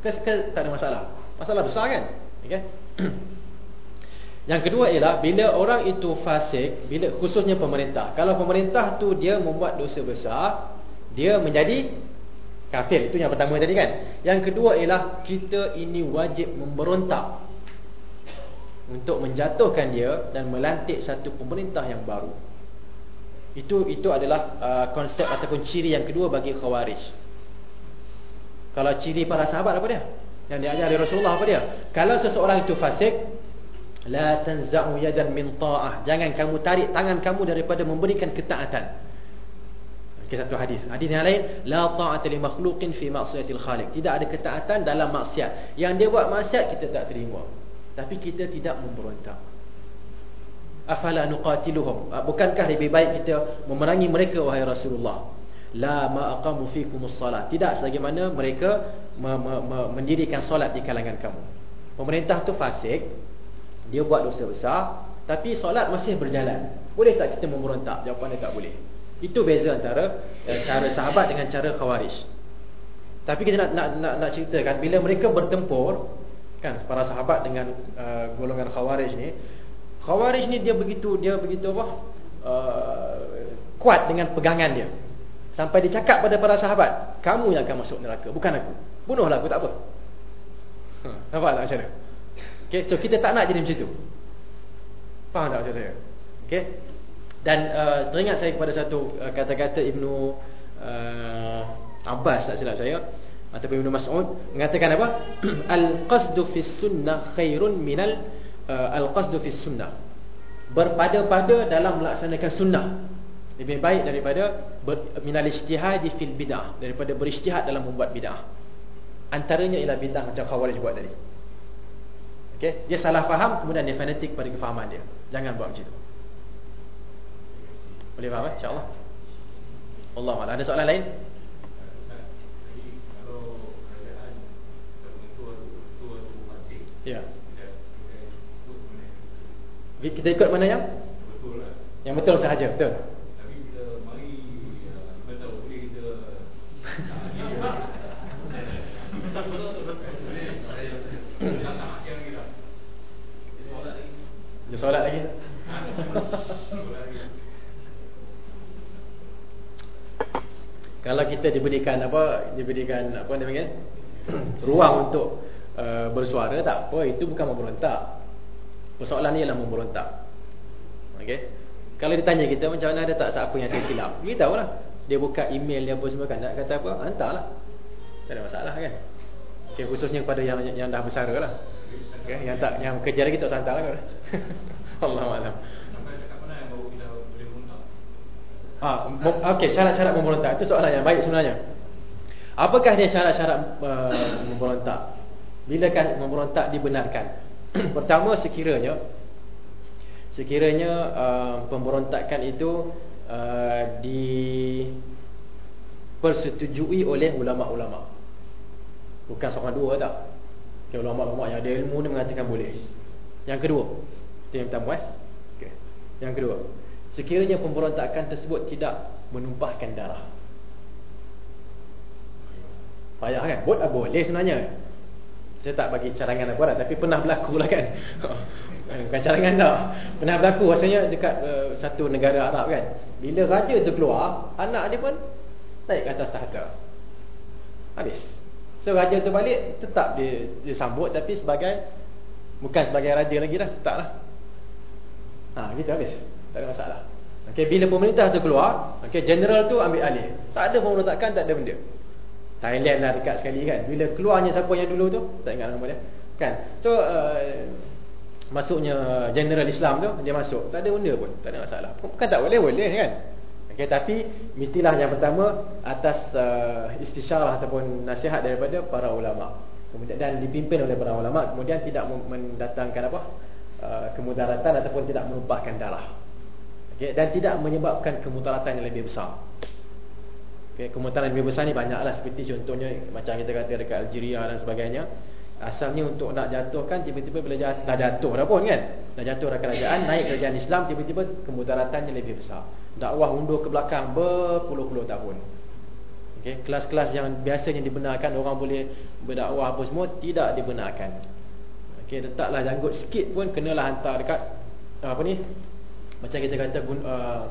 ke, ke, tak ada masalah. Masalah besar kan? Okey. Yang kedua ialah bila orang itu fasik, bila khususnya pemerintah. Kalau pemerintah tu dia membuat dosa besar, dia menjadi kafir. Itu yang pertama tadi kan. Yang kedua ialah kita ini wajib memberontak untuk menjatuhkan dia dan melantik satu pemerintah yang baru. Itu itu adalah uh, konsep ataupun ciri yang kedua bagi khawarij. Kalau ciri para sahabat apa dia? Yang diajar oleh Rasulullah apa dia? Kalau seseorang itu fasik, La tanza'u yadan min ta'ah. Jangan kamu tarik tangan kamu daripada memberikan ketaatan. Okay, satu hadis. Hadis yang lain, la ta'ata li makhluqin fi ma'siyatil khaliq. Tidak ada ketaatan dalam maksiat. Yang dia buat maksiat kita tak terima. Tapi kita tidak memberontak. Afala nuqatiluhum? Ah, bukankah lebih baik kita memerangi mereka wahai Rasulullah? La ma aqamu fikumus salat. Tidak sebagaimana mereka mendirikan solat di kalangan kamu. Pemerintah tu fasik, dia buat dosa besar tapi solat masih berjalan boleh tak kita memberontak jawapan dia tak boleh itu beza antara uh, cara sahabat dengan cara khawarij tapi kita nak nak nak, nak ceritakan bila mereka bertempur kan para sahabat dengan uh, golongan khawarij ni khawarij ni dia begitu dia begitu apa uh, kuat dengan pegangan dia sampai dia cakap pada para sahabat kamu yang akan masuk neraka bukan aku bunuhlah aku tak apa ha, nampak tak macam mana Okay, so kita tak nak jadi macam tu. Faham tak macam saya? Okay. Dan uh, teringat saya kepada satu uh, kata-kata Ibnu uh, Abbas tak silap saya ataupun Ibnu Mas'ud mengatakan apa? Al-qasdu fi sunnah khairun minal uh, al-qasdu fi sunnah. Berpada-pada dalam melaksanakan sunnah lebih baik daripada ber, minal ijtihad fil bid'ah daripada berijtihad dalam membuat bid'ah. Antaranya ialah bid'ah macam Khawarij buat tadi. Okay? Dia salah faham kemudian dia fanatik pada kefahaman dia. Jangan buat macam itu. Boleh faham eh? InsyaAllah. Allah Allah. Ada soalan lain? Ya. Kita ikut mana yang? Betul lah. Yang betul sahaja, betul. Tapi kita mari betul boleh kita Dia solat lagi Kalau kita diberikan apa Diberikan apa panggil? Ruang untuk uh, bersuara tak apa Itu bukan memberontak. Persoalan ni ialah memberontak. Okay Kalau ditanya kita macam mana ada tak siapa yang saya silap? Kita tahu lah Dia buka email dia apa semua kan Nak kata apa Hantarlah. Tak ada masalah kan? Okay, Khususnya kepada yang yang dah bersara lah okay, Yang tak yang kerja lagi tak santar lah. Allah malam. Ah, okey, syarat-syarat memberontak itu soalan yang baik sebenarnya. Apakah dia syarat-syarat uh, memberontak? Bila kan memberontak dibenarkan? Pertama sekiranya sekiranya uh, pemberontakan itu uh, dipersetujui oleh ulama-ulama. Bukan seorang dua tak. Okay, ulama-ulama yang ada ilmu ni mengatakan boleh. Yang kedua, itu yang pertama eh. Okay. Yang kedua, sekiranya pemberontakan tersebut tidak menumpahkan darah. Payah kan? Apa boleh sebenarnya. Saya tak bagi carangan apa lah Tapi pernah berlaku lah kan Bukan carangan tak Pernah berlaku Rasanya dekat uh, Satu negara Arab kan Bila raja tu keluar Anak dia pun Naik ke atas tahta Habis So raja tu balik Tetap dia, dia sambut Tapi sebagai Bukan sebagai raja lagi dah Tak lah Ha, gitu habis. Tak ada masalah. Okey, bila pemerintah tu keluar, okey, general tu ambil alih. Tak ada pemberontakan, tak ada benda. Thailand lah dekat sekali kan. Bila keluarnya siapa yang dulu tu, tak ingat nama dia. Kan? So uh, masuknya general Islam tu, dia masuk. Tak ada benda pun, tak ada masalah. Bukan tak boleh, boleh kan? Okey, tapi mestilah yang pertama atas uh, istisyarah ataupun nasihat daripada para ulama. Kemudian dan dipimpin oleh para ulama, kemudian tidak mendatangkan apa? Uh, kemudaratan ataupun tidak menumpahkan darah. Okey, dan tidak menyebabkan kemudaratan yang lebih besar. Okay, kemutaran lebih besar ni banyaklah seperti contohnya macam kita kata dekat Algeria dan sebagainya. Asalnya untuk nak jatuhkan tiba-tiba bila jatuh, dah jatuh dah pun kan. Dah jatuh dah kerajaan, naik kerajaan Islam tiba-tiba kemudaratannya lebih besar. Dakwah undur ke belakang berpuluh-puluh tahun. Okay, kelas-kelas yang biasanya dibenarkan orang boleh berdakwah apa semua tidak dibenarkan. Okay, letaklah janggut sikit pun kenalah hantar dekat apa ni? Macam kita kata uh,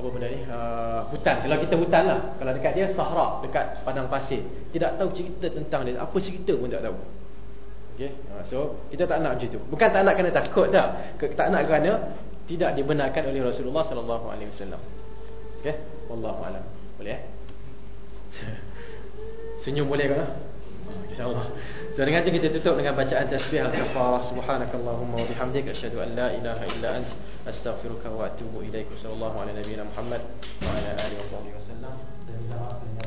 apa benda ni uh, hutan. Kalau kita hutan lah. Kalau dekat dia sahara dekat padang pasir. Tidak tahu cerita tentang dia. Apa cerita pun tak tahu. Okey? Uh, so kita tak nak macam tu. Bukan tak nak kerana takut tak tak nak kerana tidak dibenarkan oleh Rasulullah sallallahu alaihi wasallam. Okey? Wallahu alam. Boleh eh? Senyum boleh ke insyaallah. So dengan itu kita tutup dengan bacaan tasbih al-kafarah. Subhanakallahumma wa bihamdika asyhadu an la ilaha illa anta astaghfiruka wa atubu ilaik sallallahu ala nabiyyina Muhammad wa ala alihi wa sahbihi wasallam